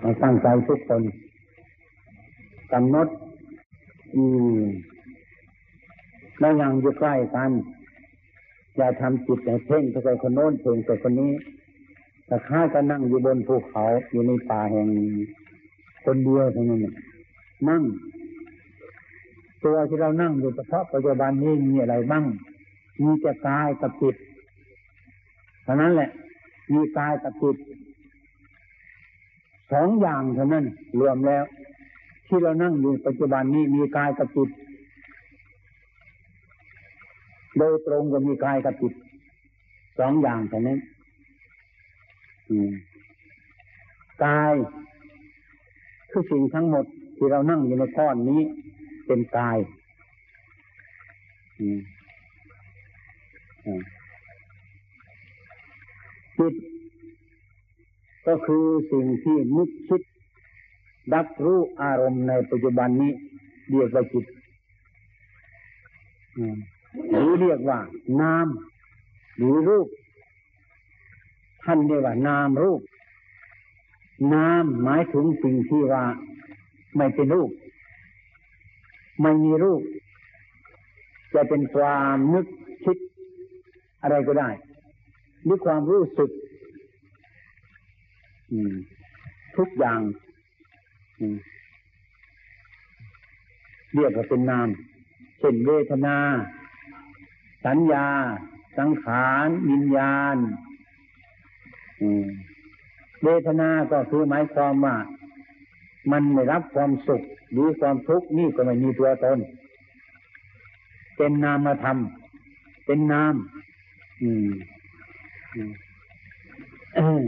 ให้ตั้งใจทุกคนกำหนดอืมแล้วยังอยู่ใกล้กัน อย่าทำจิตให้เพ่งไปใส่คนโน้นเพ่งใส่คนนี้แต่ข้าจะนั่งอยู่บนภูเขาอยู่ในป่าแห่งคนเดียวเท่านั้นนั่ง ตัวที่เรานั่งอยู่เฉพาะปัจจุบันนี้มีอะไรบ้าง มีแต่กายกับจิตเท่านั้นแหละ มีกายกับจิต สองอย่างเท่านั้นรวมแล้ว ที่เรานั่งอยู่ปัจจุบันนี้มีกายกับจิต โดยตรงก็มีกายกับจิตสองอย่างเท่านั้นกายคือสิ่งทั้งหมดที่เรานั่งอยู่ในก้อนนี้ เป็นกายจิต ก็คือสิ่งที่นึกคิดรับรู้อารมณ์ในปัจจุบันนี้เรียกว่าจิตหรือเรียกว่านามหรือรูป ท่านเรียกว่านามรูป นามหมายถึงสิ่งที่ว่าไม่เป็นรูป ไม่มีรูป จะเป็นความนึกคิดอะไรก็ได้หรือความรู้สึก ทุกอย่างเรียกว่าเป็นนามเช่นเวทนา สัญญา สังขารวิญญาณเวทนา ก็คือหมายความว่า มันไม่รับความสุขหรือความทุกข์นี่ก็ไม่มีตัวตน เป็นนามธรรม เป็นนาม อืม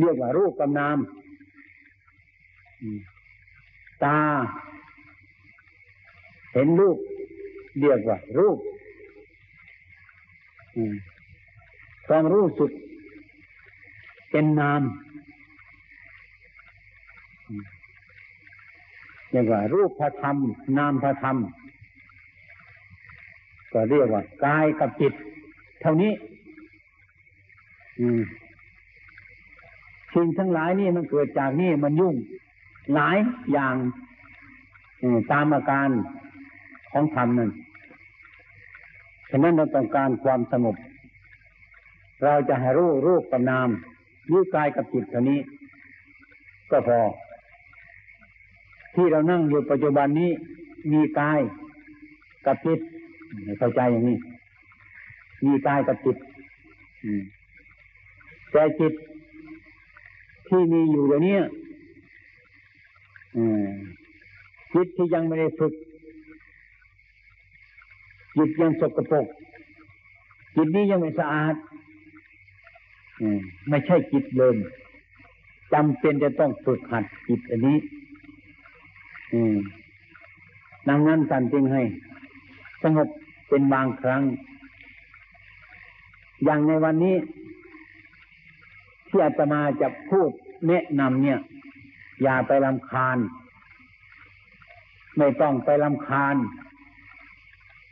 เรียกว่ารูปกับนามตา เห็นรูป เรียกว่ารูปความรู้สึกเป็นนามเรียกว่า รูปพระธรรม นามพระธรรม ก็เรียกว่ากายกับจิต เท่านี้ อืม สิ่งทั้งหลายนี่มันเกิดจากนี่มันยุ่ง หลายอย่างตามอาการของธรรมนั่นฉะนั้นเราต้องการความสงบ เราจะให้รู้รูปกับนามยึดกายกับจิตเท่านี้ ก็พอ ที่เรานั่งอยู่ปัจจุบันนี้มีกายกับจิตเข้าใจอย่างนี้ มีกายกับจิตแต่จิต ที่มีอยู่เดี๋ยวนี้จิตที่ยังไม่ได้ฝึก จิตยังสกปรกจิตนี้ยังไม่สะอาดไม่ใช่จิตเดิมจำเป็นจะต้องฝึกหัดจิตอันนี้ดังนั้นท่านจึงให้ สงบเป็นบางครั้ง อย่างในวันนี้ที่อาตมาจะพูด แนะนำเนี่ย อย่าไปลำคาญ ไม่ต้องไปลำคาญ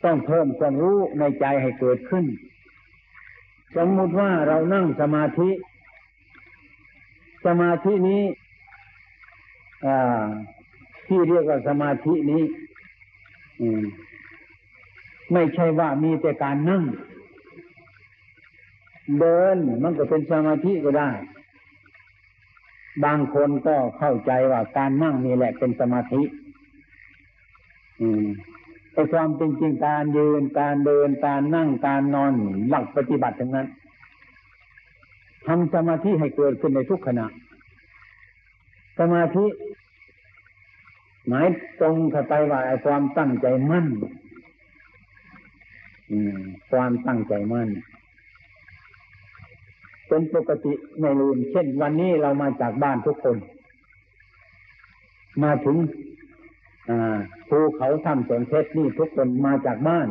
ต้องเพิ่มความรู้ในใจให้เกิดขึ้น สมมติว่าเรานั่งสมาธิ สมาธินี้ที่เรียกว่าสมาธินี้ไม่ใช่ว่ามีแต่การนั่ง เดินมันก็เป็นสมาธิก็ได้ บางคนก็เข้าใจว่าการนั่งนี่แหละเป็นสมาธิ อืมแต่ความเป็นจริงการยืนการเดินการนั่งการนอนหลักปฏิบัติทั้งนั้นทำสมาธิให้เกิดขึ้นในทุกขณะ สมาธิ หมายตรงเข้าไปว่าความตั้งใจมั่นอืมความตั้งใจมั่น เป็นปกติไม่ลืม เช่นวันนี้เรามาจากบ้านทุกคน มาถึงภูเขาถ้ำสวนเพชรนี่ทุกคนมาจากบ้าน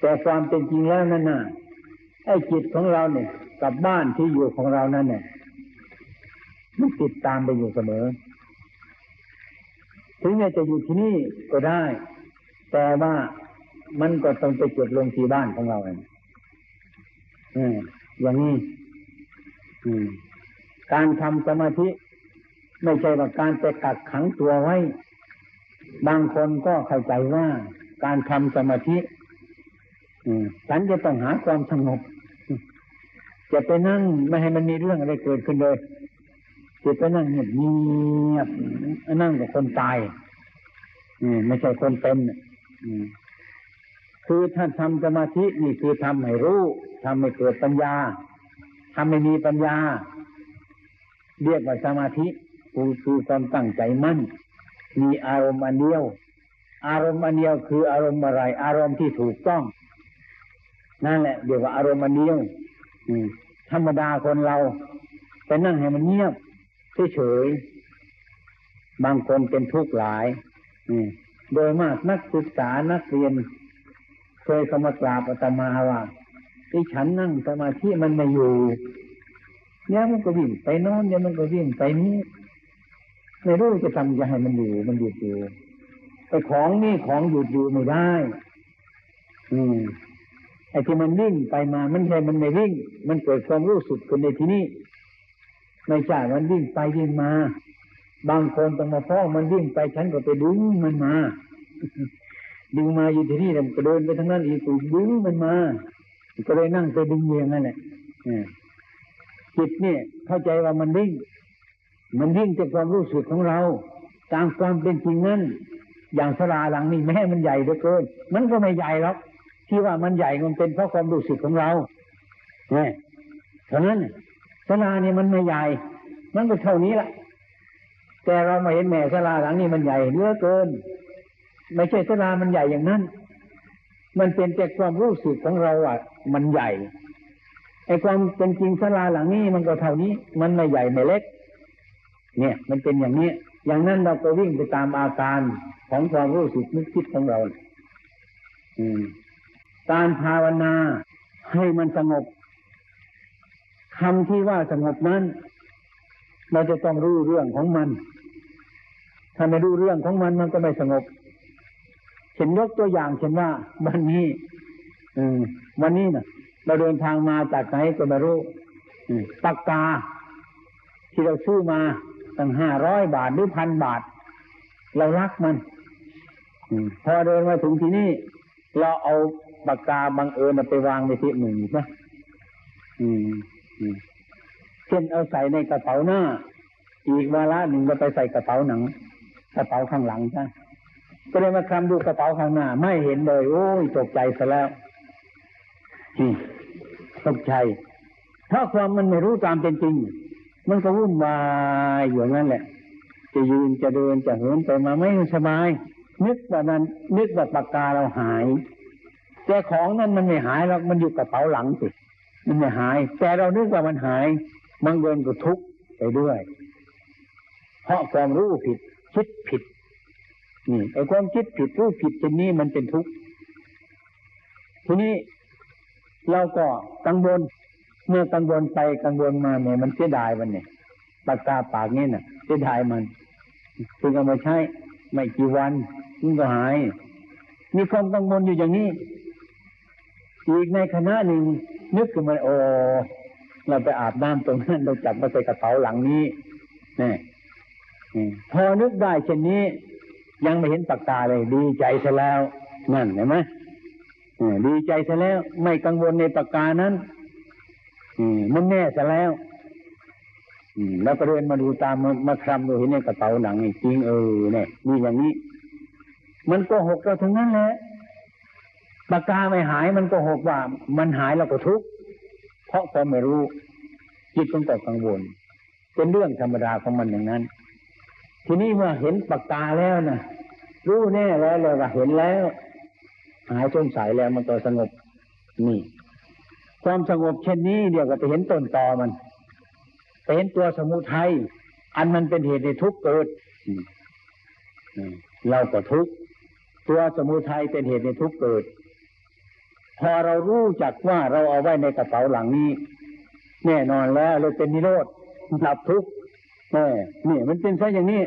แต่ความเป็นจริงแล้วนั่นน่ะไอ้จิตของเราเนี่ย กับบ้านที่อยู่ของเรานั่นเนี่ยมันติดตามไปอยู่เสมอ ถึงแม้จะอยู่ที่นี่ก็ได้ แต่ว่ามันก็ต้องไปจดลงที่บ้านของเราเอง อย่างนี้การทำสมาธิ ไม่ใช่ว่าการไปกักขังตัวไว้ บางคนก็เข้าใจว่าการทำสมาธิฉันจะต้องหาความสงบจะไปนั่งไม่ให้มันมีเรื่องอะไรเกิดขึ้นเลยจะไปนั่งเงียบเงียบนั่งกับคนตายไม่ใช่คนเป็นคือถ้าทำสมาธินี่คือทำให้รู้ ทำให้เกิดปัญญาทำให้มีปัญญา เรียกว่าสมาธิคือคือความตั้งใจมั่น มีอารมณ์อันเดียว อารมณ์อันเดียวคืออารมณ์อะไร อารมณ์ที่ถูกต้อง นั่นแหละเรียกว่าอารมณ์อันเดียวธรรมดาคนเราไปนั่งให้มันเงียบเฉยบางคนเป็นทุกข์หลายโดยมากนักศึกษานักเรียน เคยเข้ามากราบอาตมาว่า ที่ฉันนั่งสมาธิมันไม่อยู่เนี่ยมันก็วิ่งไปโน้นเนี่ยมันก็วิ่งไปนี้ไม่รู้จะทำจะให้มันอยู่มันหยุดอยู่ไอ้ของนี่ของหยุดอยู่ไม่ได้ อืมไอ้ที่มันวิ่งไปมามันใช่มันไม่วิ่ง มันเกิดความรู้สึกขึ้นในที่นี้ไม่ใช่มันวิ่งไปวิ่งมา บางคนต้องมาฟ้องมันวิ่งไปฉันก็ไปดึงมันมาดึงมาอยู่ที่นี่มันก็เดินไปทางนั้นอีกดึงมันมา ก็เลยนั่งไปดึงเยียงนั่นแหละจิตเนี่ย เข้าใจว่ามันวิ่ง มันวิ่งจากความรู้สึกของเรา ตามความเป็นจริงนั้นอย่างสลาหลังนี่แม้มันใหญ่เหลือเกิน มันก็ไม่ใหญ่หรอกที่ว่ามันใหญ่มันเป็นเพราะความรู้สึกของเราเนี่ยเท่านั้นสลาเนี่ยมันไม่ใหญ่ มันก็เท่านี้แหละแต่เรามาเห็นแม่สลาหลังนี้มันใหญ่เหลือเกิน ไม่ใช่สลามันใหญ่อย่างนั้น มันเป็นแต่ความรู้สึกของเราอะ มันใหญ่ไอ้ความเป็นจริงสลาหลังนี้มันก็เท่านี้ มันไม่ใหญ่ไม่เล็ก เนี่ย มันเป็นอย่างนี้ อย่างนั้นเราก็วิ่งไปตามอาการของความรู้สึกนึกคิดของเราอืมการภาวนาให้มันสงบคำที่ว่าสงบนั้น เราจะต้องรู้เรื่องของมัน ถ้าไม่รู้เรื่องของมันมันก็ไม่สงบเช่นยกตัวอย่างเช่นว่าวันนี้ อืม วันนี้นะเราเดินทางมาจากไหนก็ไม่รู้ปากกา ที่เราซื้อมาตั้งห้าร้อยบาทหรือพันบาท เรารักมันอพอเดินมาถึงที่นี่ เราเอาปากกาบังเอิญไปวางในที่หนึ่งนะอืมเช่นเอาใส่ในกระเป๋าหน้า อีกเวลาหนึ่งเราไปใส่กระเป๋าหนัง กระเป๋าข้างหลังใช่ก็เลยมาคำดูกระเป๋าข้างหน้า ไม่เห็นเลย โอ้ยตกใจซะแล้ว ตกใจ ถ้าความมันไม่รู้ตามเป็นจริง มันก็วุ่นวายอยู่นั่นแหละ จะยืนจะเดินจะเหินไปมาไม่สบาย นึกว่านั้นนึกว่าปากกาเราหาย แต่ของนั้นมันไม่หายหรอกมันอยู่กระเป๋าหลังสิมันไม่หาย แต่เรานึกว่ามันหายมันเดินก็ทุกข์ไปด้วย เพราะความรู้ผิด คิดผิดนี่ไอ้ความคิดผิดรู้ผิดชนนี้มันเป็นทุกข์ทีนี้ เราก็กังวลเมื่อกังวลไปกังวลมาเนี่ยมันเสียดายมันเนี่ยปากกาปากนี่น่ะเสียดายมันถึงเอามาใช้ไม่กี่วันมันก็หาย มีความกังวลอยู่อย่างนี้ อีกในคณะหนึ่งนึกขึ้นมาโอ้เราไปอาบน้ำตรงนั้นเราจับมาใส่กระเป๋าหลังนี้นี่พอนึกได้เช่นนี้ ยังไม่เห็นปากกาเลยดีใจซะแล้ว นั่นเห็นไหม ดีใจซะแล้ว ไม่กังวลในปากกานั้นมันแน่ซะแล้วแล้วก็เดินมาดูตามมามาคลำดูเห็นในกระเป๋าหนังจริงเออเนี่ยมีอย่างนี้ มันก็หกเราทั้งนั้นแหละปากกาไม่หายมันก็หกว่า มันหายเราก็ทุกข์เพราะความไม่รู้จิตก็ตกกังวล เป็นเรื่องธรรมดาของมันอย่างนั้น ทีนี้เมื่อเห็นปากกาแล้วนะรู้แน่แล้วเลยว่าเห็นแล้ว หายสงสัยแล้วมันก็สงบนี่ ความสงบเช่นนี้เดี๋ยวก็ไปเห็นต้นตอมันไปเห็นตัวสมุทัยอันมันเป็นเหตุในทุกข์เกิดเราก็ทุกข์ตัวสมุทัยเป็นเหตุในทุกข์เกิด พอเรารู้จักว่าเราเอาไว้ในกระเป๋าหลังนี้ แน่นอนแล้วเราเป็นนิโรธดับทุกข์แน่นี่มันเป็นซะอย่างนี้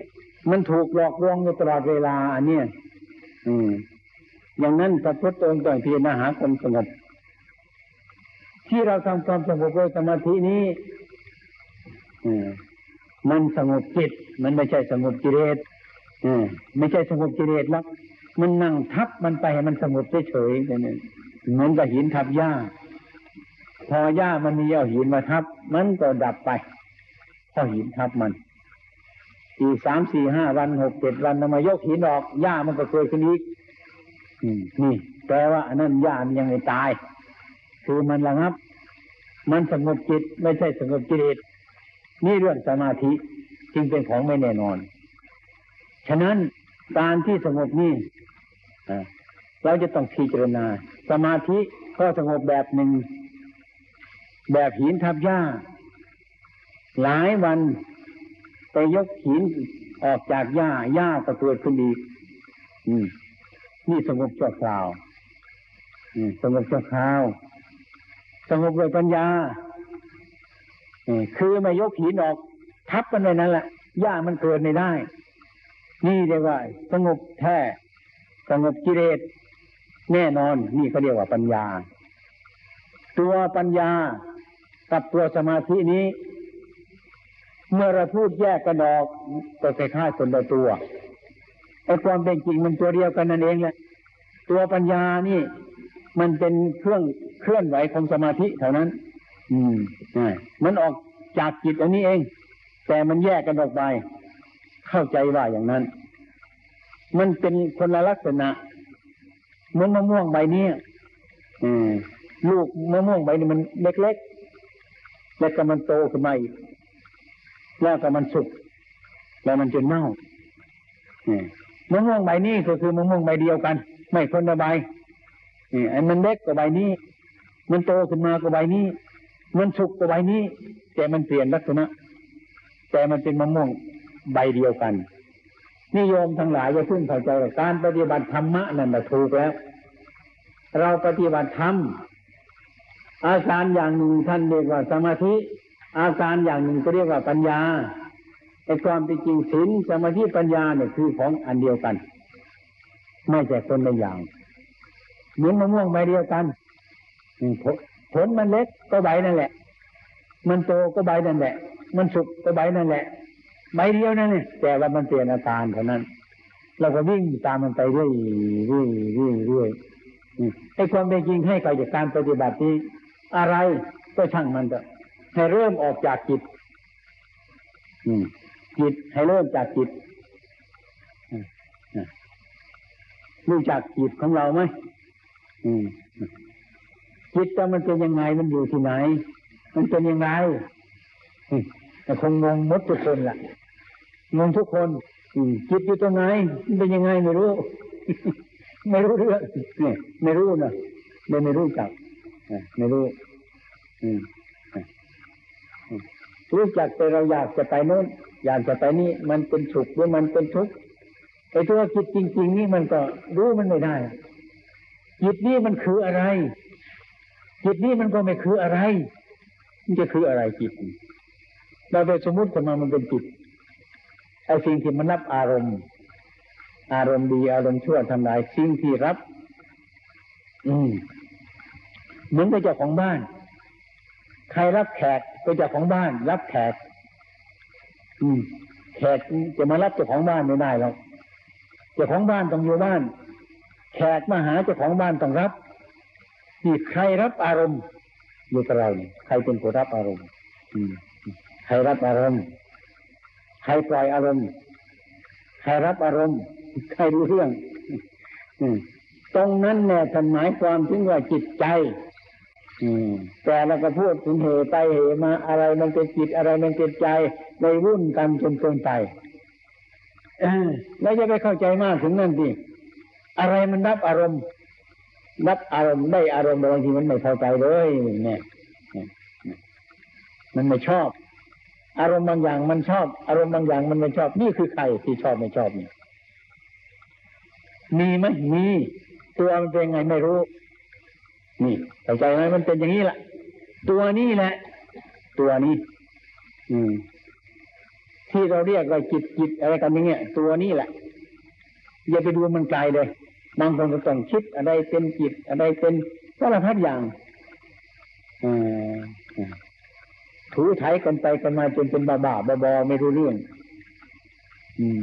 มันถูกหลอกลวงอยู่ตลอดเวลาอันเนี้ยอืม อย่างนั้นพระพุทธองค์ต้องพิจารณาหาความสงบ ที่เราทำความสงบโดยสมาธินี้มันสงบจิต มันไม่ใช่สงบกิเลสไม่ใช่สงบกิเลสหรอกมันนั่งทับมันไปให้มันสงบเฉยๆเนี่ยเหมือนกับหินทับหญ้า พอหญ้ามันมีเอาหินมาทับ มันก็ดับไปพราะหินทับมันอีกสามสี่ห้าวันหกเจ็ดวันนำมายกหินออกหญ้ามันก็เกิดขึ้นอีก นี่แปลว่าอันนั้นญามันยังไม่ตาย คือมันระงับ มันสงบจิตไม่ใช่สงบกิเลสนี่เรื่องสมาธิจึงเป็นของไม่แน่นอน ฉะนั้นการที่สงบนี่เราจะต้องพิจารณา สมาธิก็สงบแบบหนึ่ง แบบหินทับหญ้า หลายวันไปยกหินออกจากหญ้าหญ้าก็เกิดขึ้นอีก อืม นี่สงบชั่วคราวสงบชั่วคราว สงบด้วยปัญญาคือไม่ยกหินออก ทับมันไว้นั่นแหละหญ้ามันเกิดไม่ได้ นี่เรียกว่า สงบแท้ สงบกิเลสแน่นอน นี่เขาเรียกว่าปัญญา ตัวปัญญากับตัวสมาธินี้ เมื่อเราพูดแยกกันออกก็คล้ายๆคนละตัว ไอ้ความเป็นจริงมันตัวเดียวกันนั่นเองแหละตัวปัญญานี่ มันเป็นเครื่องเคลื่อนไหวของสมาธิเท่านั้น อืมใช่มันออกจากจิตอันนี้เอง แต่มันแยกกันออกไป เข้าใจว่าอย่างนั้น มันเป็นคนละลักษณะเหมือนมะม่วงใบนี้อืมลูกมะม่วงใบนี้มันเล็กๆแล้วก็มันโตขึ้นมาอีกแล้วก็มันสุกแล้วมันจะเน่า มะม่วงใบนี้ก็คือมะม่วงใบเดียวกัน ไม่คนละใบนี่ไอ้มันเล็กกว่าใบนี้ มันโตขึ้นมากว่าใบนี้ มันสุกกว่าใบนี้ แต่มันเปลี่ยนลักษณะ แต่มันเป็นมะม่วงใบเดียวกันนิยมทั้งหลายจะพึ่งเข้าใจการปฏิบัติธรรมะนั่นแหละถูกแล้ว เราปฏิบัติธรรมอาการอย่างหนึ่งท่านเรียกว่าสมาธิ อาการอย่างหนึ่งก็เรียกว่าปัญญา ไอ้ความเป็นจริงศีลสมาธิปัญญาเนี่ยคือของอันเดียวกัน ไม่ใช่คนละอย่างเหมือนมะม่วงใบเดียวกันผลผลมันเล็กก็ใบนั่นแหละ มันโตก็ใบนั่นแหละ มันสุกก็ใบนั่นแหละใบเดียวนั่นเนี่ยแต่ว่ามันเปลี่ยนอาการเท่านั้น เราก็วิ่งตามมันไปเรื่อยเรื่อยเรื่อยเรื่อยไอ้ความเป็นจริงให้กับจากการปฏิบัตินี้ อะไรก็ช่างมันเถอะให้เริ่มออกจากจิต อืม จิตให้เริ่มจากจิตรู้จักจิตของเราไหมจิตแต่มันเป็นยังไงมันอยู่ที่ไหน มันเป็นยังไงแต่คงงงมดทุกคนล่ะงงทุกคนจิตอยู่ตรงไหนมันเป็นยังไงไม่รู้ ไม่รู้เรื่องเนี่ยไม่รู้นะไม่ไม่รู้จักไม่รู้รู้จักแต่เราอยากจะไปโน้น อยากจะไปนี่มันเป็นสุขหรือมันเป็นทุกข์ไอ้ตัวจิตจริง ๆ นี่มันก็รู้มันไม่ได้จิตนี่มันคืออะไรจิตนี่มันก็ไม่คืออะไร มันจะคืออะไรจิตเราไปสมมติขึ้นมามันเป็นจิตไอ้สิ่งที่มันรับอารมณ์ อารมณ์ดีอารมณ์ชั่วทำลายสิ่งที่รับ อืมเหมือนกับเจ้าของบ้าน ใครรับแขกก็เจ้าของบ้าน รับแขก แขกจะมารับเจ้าของบ้านไม่ได้หรอกเจ้าของบ้านต้องอยู่บ้าน แขกมาหาเจ้าของบ้านต้องรับนี่ใครรับอารมณ์อยู่กับเราเนี่ยใครเป็นผู้รับอารมณ์ใครรับอารมณ์ ใครปล่อยอารมณ์ ใครรับอารมณ์ ใครรู้เรื่องอืตรงนั้นเนี่ยท่านหมายความถึงว่าจิตใจ แต่เราก็พูดถึงเหตุไปเหตุมาอะไรมันเป็นจิตอะไรมันเป็นใจในวุ่นกันจนเกินไปเออแล้วจะไปเข้าใจมากถึงนั่นดิอะไรมันรับอารมณ์ รับอารมณ์ได้อารมณ์บางทีมันไม่เข้าใจเลยเนี่ยเนี่ยมันไม่ชอบ อารมณ์บางอย่างมันชอบ อารมณ์บางอย่างมันไม่ชอบ นี่คือใครที่ชอบไม่ชอบนี่มีไหมมีตัวมันเป็นไงไม่รู้ นี่เข้าใจไหมมันเป็นอย่างนี้แหละตัวนี้แหละ ตัวนี้ อืม ที่เราเรียกว่าจิตจิตอะไรกันอย่างเงี้ยตัวนี้แหละอย่าไปดูมันไกลเลยบางคนก็ต้องคิดอะไรเป็นจิตอะไรเป็นสารพัดอย่างถูไถกันไปกันมาจนเป็นบ้าบ้าๆบอไม่รู้เรื่อง อืม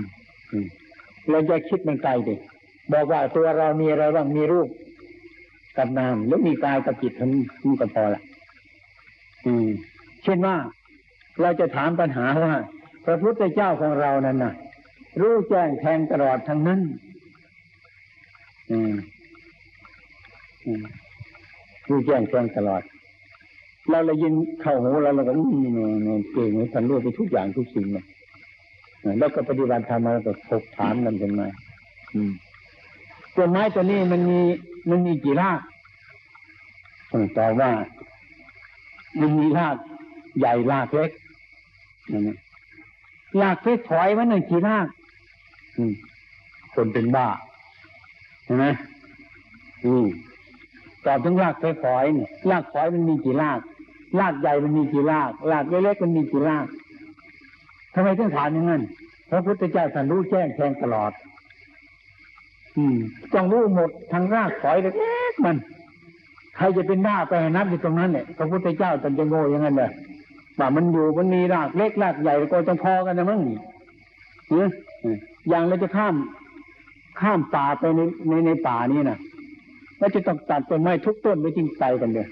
เราจะคิดมันไกลดิบอกว่าตัวเรามีอะไรบ้างมีรูป กับนามแล้วมีกายกับจิตเท่านี้นี่ก็พอละอืมเช่นว่าเราจะถามปัญหาว่า พระพุทธเจ้าของเรานั้นนะรู้แจ้งแทงตลอดทั้งนั้น อืมอืมรู้แจ้งแทงตลอด เราเลยยินเข้าหูเราเราก็อืมเนี่ยเก่งเลยท่านรู้ไปทุกอย่างทุกสิ่งเลยแล้วก็ปฏิบัติธรรมมาแล้วก็ถกถามกันเป็นมาอืม ต้นไม้ตัวนี้มันมีมันมีกี่รากผมตอบว่า มันมีรากใหญ่รากเล็กนั่นนะรากเล็กถอยมันหนึ่งกี่รากอืมคนเป็นบ้าเห็นไหมอืมตอบถึงรากฝอยๆนี่รากฝอยมันมีกี่รากรากใหญ่มันมีกี่รากรากเล็กๆมันมีกี่รากทำไมถึงถามอย่างนั้นพระพุทธเจ้าท่านรู้แจ้งแทงตลอดอืม ต้องรู้หมดทั้งรากฝอยเล็กมัน ใครจะเป็นหน้าไปนับอยู่ตรงนั้นเนี่ยพระพุทธเจ้าท่านจะโง่อย่างนั้นเลยว่ามันอยู่มันมีรากเล็กรากใหญ่ก็ต้องพอกันนะมั้งเนี่ยอย่างเราจะข้ามข้ามป่าไปในในในป่านี้นะแล้วจะต้องตัดต้นไม้ทุกต้นไปจริงไปกันเดีย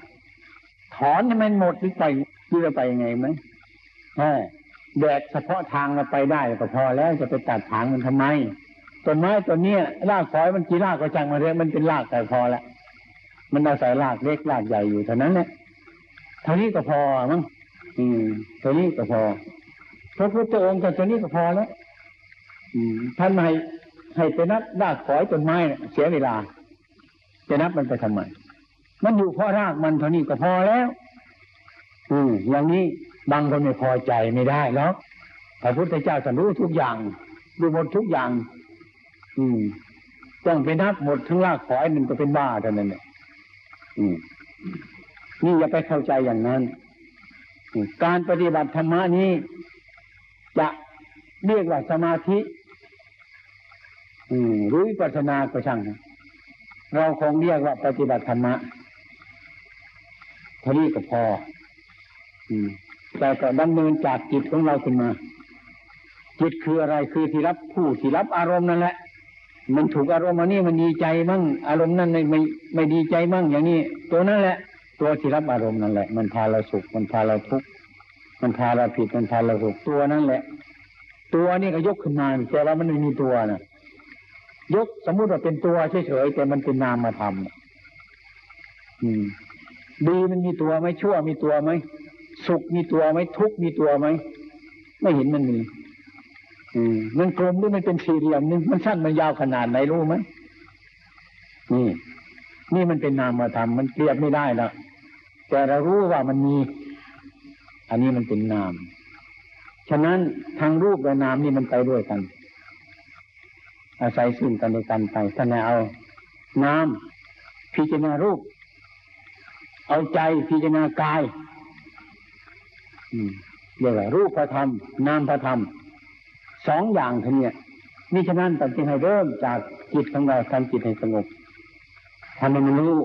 ถอนให้มันหมดหรือไปหรือไปยังไงไหมแดดเฉพาะทางเราไปได้ก็พอแล้วจะไปตัดถางมันทำไม ต้นไม้ต้นนี้รากฝอยมันกี่รากก็จังมาเรื่อยมันเป็นรากแต่พอละมันอาศัยรากเล็กรากใหญ่อยู่เท่านั้นแหละเท่านี้ก็พอมั้งอืมเท่านี้ก็พอพระพุทธองค์แต่เท่านี้ก็พอแล้วอืมท่านให้ให้ไปนับรากฝอยต้นไม้เสียเวลาจะนับมันไปทำไมมันอยู่เพราะรากมันเท่านี้ก็พอแล้ว อืมอย่างนี้บางคนไม่พอใจไม่ได้หรอกพระพุทธเจ้าท่านรู้ทุกอย่างดูหมดทุกอย่าง อืมต้องไปนับหมดทั้งรากฝอยมันก็เป็นบ้าเท่านั้นเนี่ยอืมนี่อย่าไปเข้าใจอย่างนั้น การปฏิบัติธรรมนี้ จะเรียกว่าสมาธิหรือวิปัสสนาก็ช่างเราคงเรียกว่าปฏิบัติธรรมะเท่านี้ก็พอแต่ก็ดำเนินจากจิตของเราขึ้นมา จิตคืออะไรคือที่รับผู้ที่รับอารมณ์นั่นแหละ มันถูกอารมณ์อันนี้มันดีใจมั่งอารมณ์นั้นไม่ไม่ไม่ดีใจมั่งอย่างนี้ตัวนั่นแหละ ตัวที่รับอารมณ์นั่นแหละ มันพาเราสุข มันพาเราทุกข์มันพาเราผิดมันพาเราสุขตัวนั่นแหละ ตัวนี่ก็ยกขึ้นมาแต่ว่ามันไม่มีตัวนะยกสมมุติว่าเป็นตัวเฉยๆแต่มันเป็นนามธรรมอืมดีมันมีตัวไหมชั่วมีตัวไหมสุขมีตัวไหมทุกข์มีตัวไหมไม่เห็นมันมี มันกลมหรือมันเป็นสี่เหลี่ยมนี่มันสั้นมันยาวขนาดไหนรู้ไหมนี่ นี่มันเป็นนามธรรมมันเปรียบไม่ได้ละแต่เรารู้ว่ามันมี อันนี้มันเป็นนาม ฉะนั้นทางรูปและนามนี่มันไปด้วยกัน อาศัยซึ่งกันและกันไปท่านเอาน้ำพิจารณารูป เอาใจพิจารณากายอืมเรียกว่ารูปพระธรรม นามพระธรรม สองอย่างท่านี้นี่ฉะนั้นตองจึงให้เริ่มจากจิตของเราทำจิตให้สงบทำให้มันรู้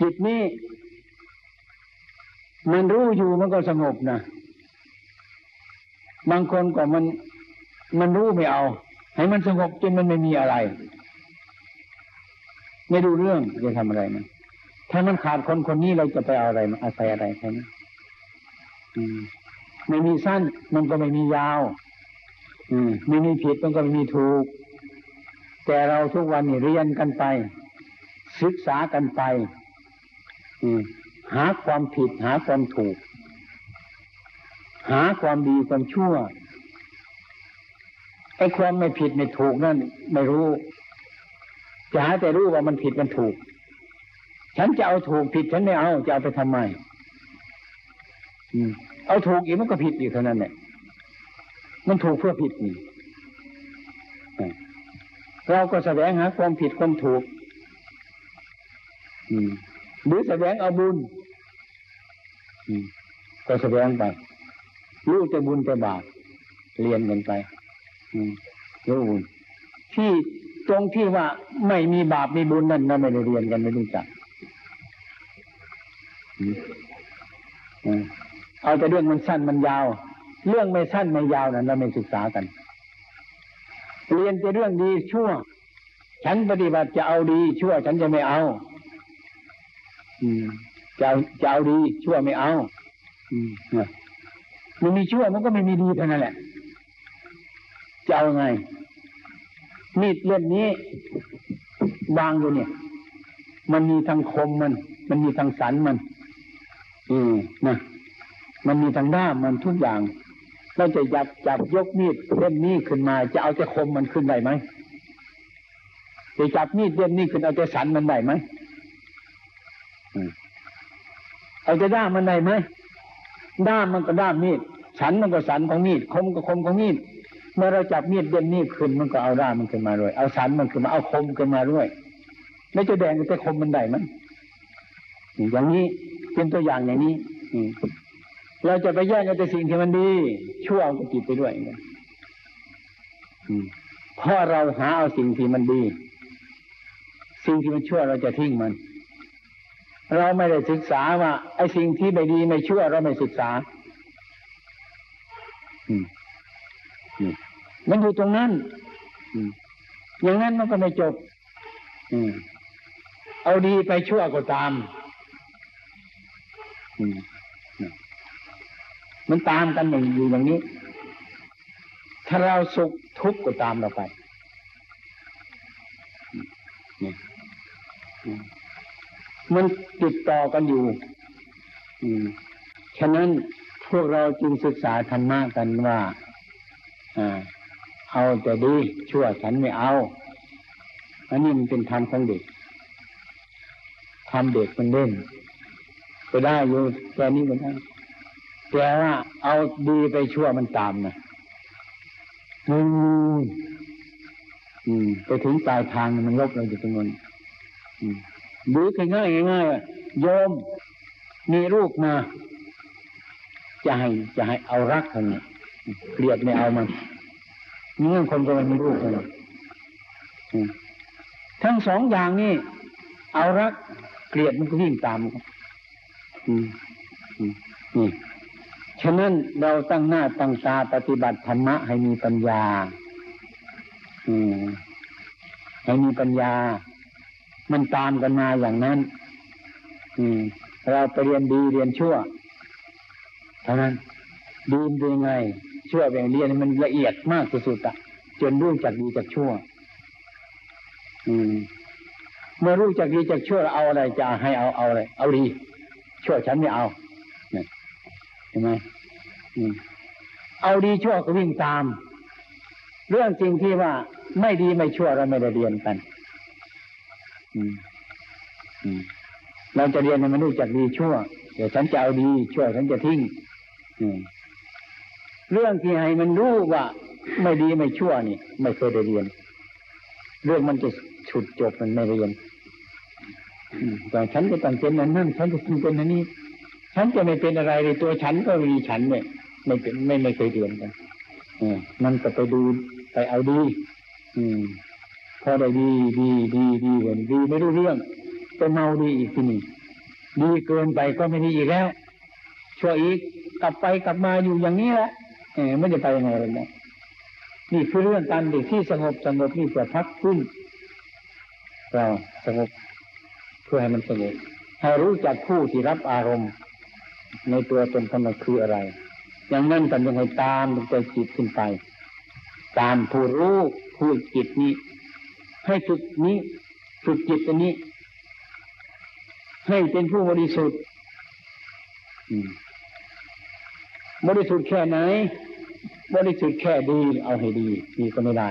จิตนี้มันรู้อยู่มันก็สงบนะบางคนก็มันมันรู้ไม่เอา ให้มันสงบจนมันไม่มีอะไร ไม่รู้เรื่องจะทำอะไรนะถ้ามันขาดคนคนนี้เราจะไปเอาอะไรมาอาศัยอะไรใช่ไหมอืม ไม่มีสั้น มันก็ไม่มียาว อืมไม่มีผิดมันก็ไม่มีถูก แต่เราทุกวันนี่เรียนกันไป ศึกษากันไป อืมหาความผิด หาความถูก หาความดีความชั่วไอ้ความไม่ผิดไม่ถูกนั่นไม่รู้จะหาแต่รู้ว่ามันผิดมันถูก ฉันจะเอาถูกผิดฉันไม่เอาจะเอาไปทำไมอืม เอาถูกอีกมันก็ผิดอีกเท่านั้นแหละมันถูกเพื่อผิดนี่เราก็แสวงหาความผิดความถูกอืมหรือแสวงเอาบุญก็แสวงไปรู้แต่บุญแต่บาปเรียนกันไปรู้บุญที่ตรงที่ว่าไม่มีบาปมีบุญนั่นเราไม่ได้เรียนกันไม่รู้จักอืม เอาแต่เรื่องมันสั้นมันยาว เรื่องไม่สั้นไม่ยาวนั้นเราไม่ศึกษากัน เรียนแต่เรื่องดีชั่ว ฉันปฏิบัติจะเอาดีชั่ว ฉันจะไม่เอาอืมจะเอาจะเอาดีชั่วไม่เอาอืมเนี่ยมันมีชั่วมันก็ไม่มีดีเท่านั้นแหละจะเอาไง มีดเล่มนี้วางอยู่เนี่ย มันมีทางคมมัน มันมีทางสันมัน อืมนะ มันมีทางด้ามมันทุกอย่าง เราจะจับจับยกมีดเล่มนี้ขึ้นมา จะเอาแต่คมมันขึ้นได้ไหมจะจับมีดเล่มนี้ขึ้นเอาแต่สันมันได้ไหมเอาแต่ด้ามมันได้ไหมด้ามมันก็ด้ามมีดสันมันก็สันของมีดคมก็คมของมีดเมื่อเราจับมีดเล่มนี้ขึ้นมันก็เอาด้ามมันขึ้นมาด้วย เอาสันมันขึ้นมาเอาคมขึ้นมาด้วยไม่จะแดงแต่คมมันได้ไหมอย่างนี้เป็นตัวอย่างอย่างนี้ อืม เราจะไปแย่งเอาแต่สิ่งที่มันดี ชั่วก็จิตไปด้วยเพราะเราหาเอาสิ่งที่มันดี สิ่งที่มันชั่วเราจะทิ้งมัน เราไม่ได้ศึกษาว่าไอ้สิ่งที่ไม่ดีไม่ชั่วเราไม่ศึกษาอืมันอยู่ตรงนั้นอย่างนั้นมันก็ไม่จบอเอาดีไปชั่วก็ตาม อืม มันตามกันอย่างอยู่อย่างนี้ ถ้าเราสุขทุกข์ก็ตามเราไปนี่มันติดต่อกันอยู่ฉะนั้นพวกเราจึงศึกษาธรรมะกันว่าอ่าเอาแต่ดี ชั่วฉันไม่เอา อันนี้มันเป็นธรรมของเด็กทำเด็กมันเล่นก็ได้อยู่แค่นี้ก็ได้ แต่ว่าเอาดีไปชั่วมันตามนะอืมอืมไปถึงปลายทางมันลบเราอยู่ตรงนั้นอืมดูง่ายง่ายโยมมีลูกมาจะให้จะให้เอารักเขานี่ยเกลียดไม่เอามันนี่คนก็มันมีลูกเลยทั้งสองอย่างนี่เอารักเกลียดมันก็วิ่งตามอืมอืมนี่ ฉะนั้นเราตั้งหน้าตั้งตาปฏิบัติธรรมะให้มีปัญญาอืมให้มีปัญญา มันตามกันมาอย่างนั้นอืมเราไปเรียนดีเรียนชั่วเท่านั้นดีเป็นยังไงชั่วเป็นเรียนมันละเอียดมากสุดอะจนรู้จักดีจากชั่ว อืม เมื่อรู้จักดีจากชั่วเราเอาอะไรจะให้เอาเอาอะไรเอาดี ชั่วฉันไม่เอา เห็นไหมเอาดีชั่วก็วิ่งตาม เรื่องจริงที่ว่าไม่ดีไม่ชั่วเราไม่ได้เรียนกันเราจะเรียนให้มันรู้จักดีชั่ว เดี๋ยวฉันจะเอาดีชั่วฉันจะทิ้งเรื่องที่ให้มันรู้ว่า ไม่ดีไม่ชั่วนี่ ไม่เคยได้เรียน เรื่องมันจะฉุดจบมันไม่เรียนแต่ฉันจะตั้งเป็นนั้นนั่นฉันจะเป็นอันนี้ ฉันจะไม่เป็นอะไรเลยตัวฉันก็มีฉันเนี่ยไม่เป็นไม่ไม่เคยเรียนกันอมันก็ไปดูไปเอาดี อืมพอได้ดีดีดีดีเห็นดีไม่รู้เรื่องไปเมาดีอีกทีนี้ดีเกินไปก็ไม่ดีอีกแล้วช่วยอีกกลับไปกลับมาอยู่อย่างนี้แหละเออไม่จะไปยังไงเลยนะนี่คือเรื่องการเด็กที่สงบสงบนี่เพื่อพักขึ้นเราสงบเพื่อให้มันสงบให้รู้จักผู้ที่รับอารมณ์ ในตัวตนของมันคืออะไร อย่างนั้นกันยังไงตามดวงใจจิตขึ้นไป ตามผู้รู้ผู้จิตนี้ ให้ฝึกนี้ฝึกจิตอันนี้ ให้เป็นผู้บริสุทธิ์บริสุทธิ์แค่ไหน บริสุทธิ์แค่ดีเอาให้ดีนี่ก็ไม่ได้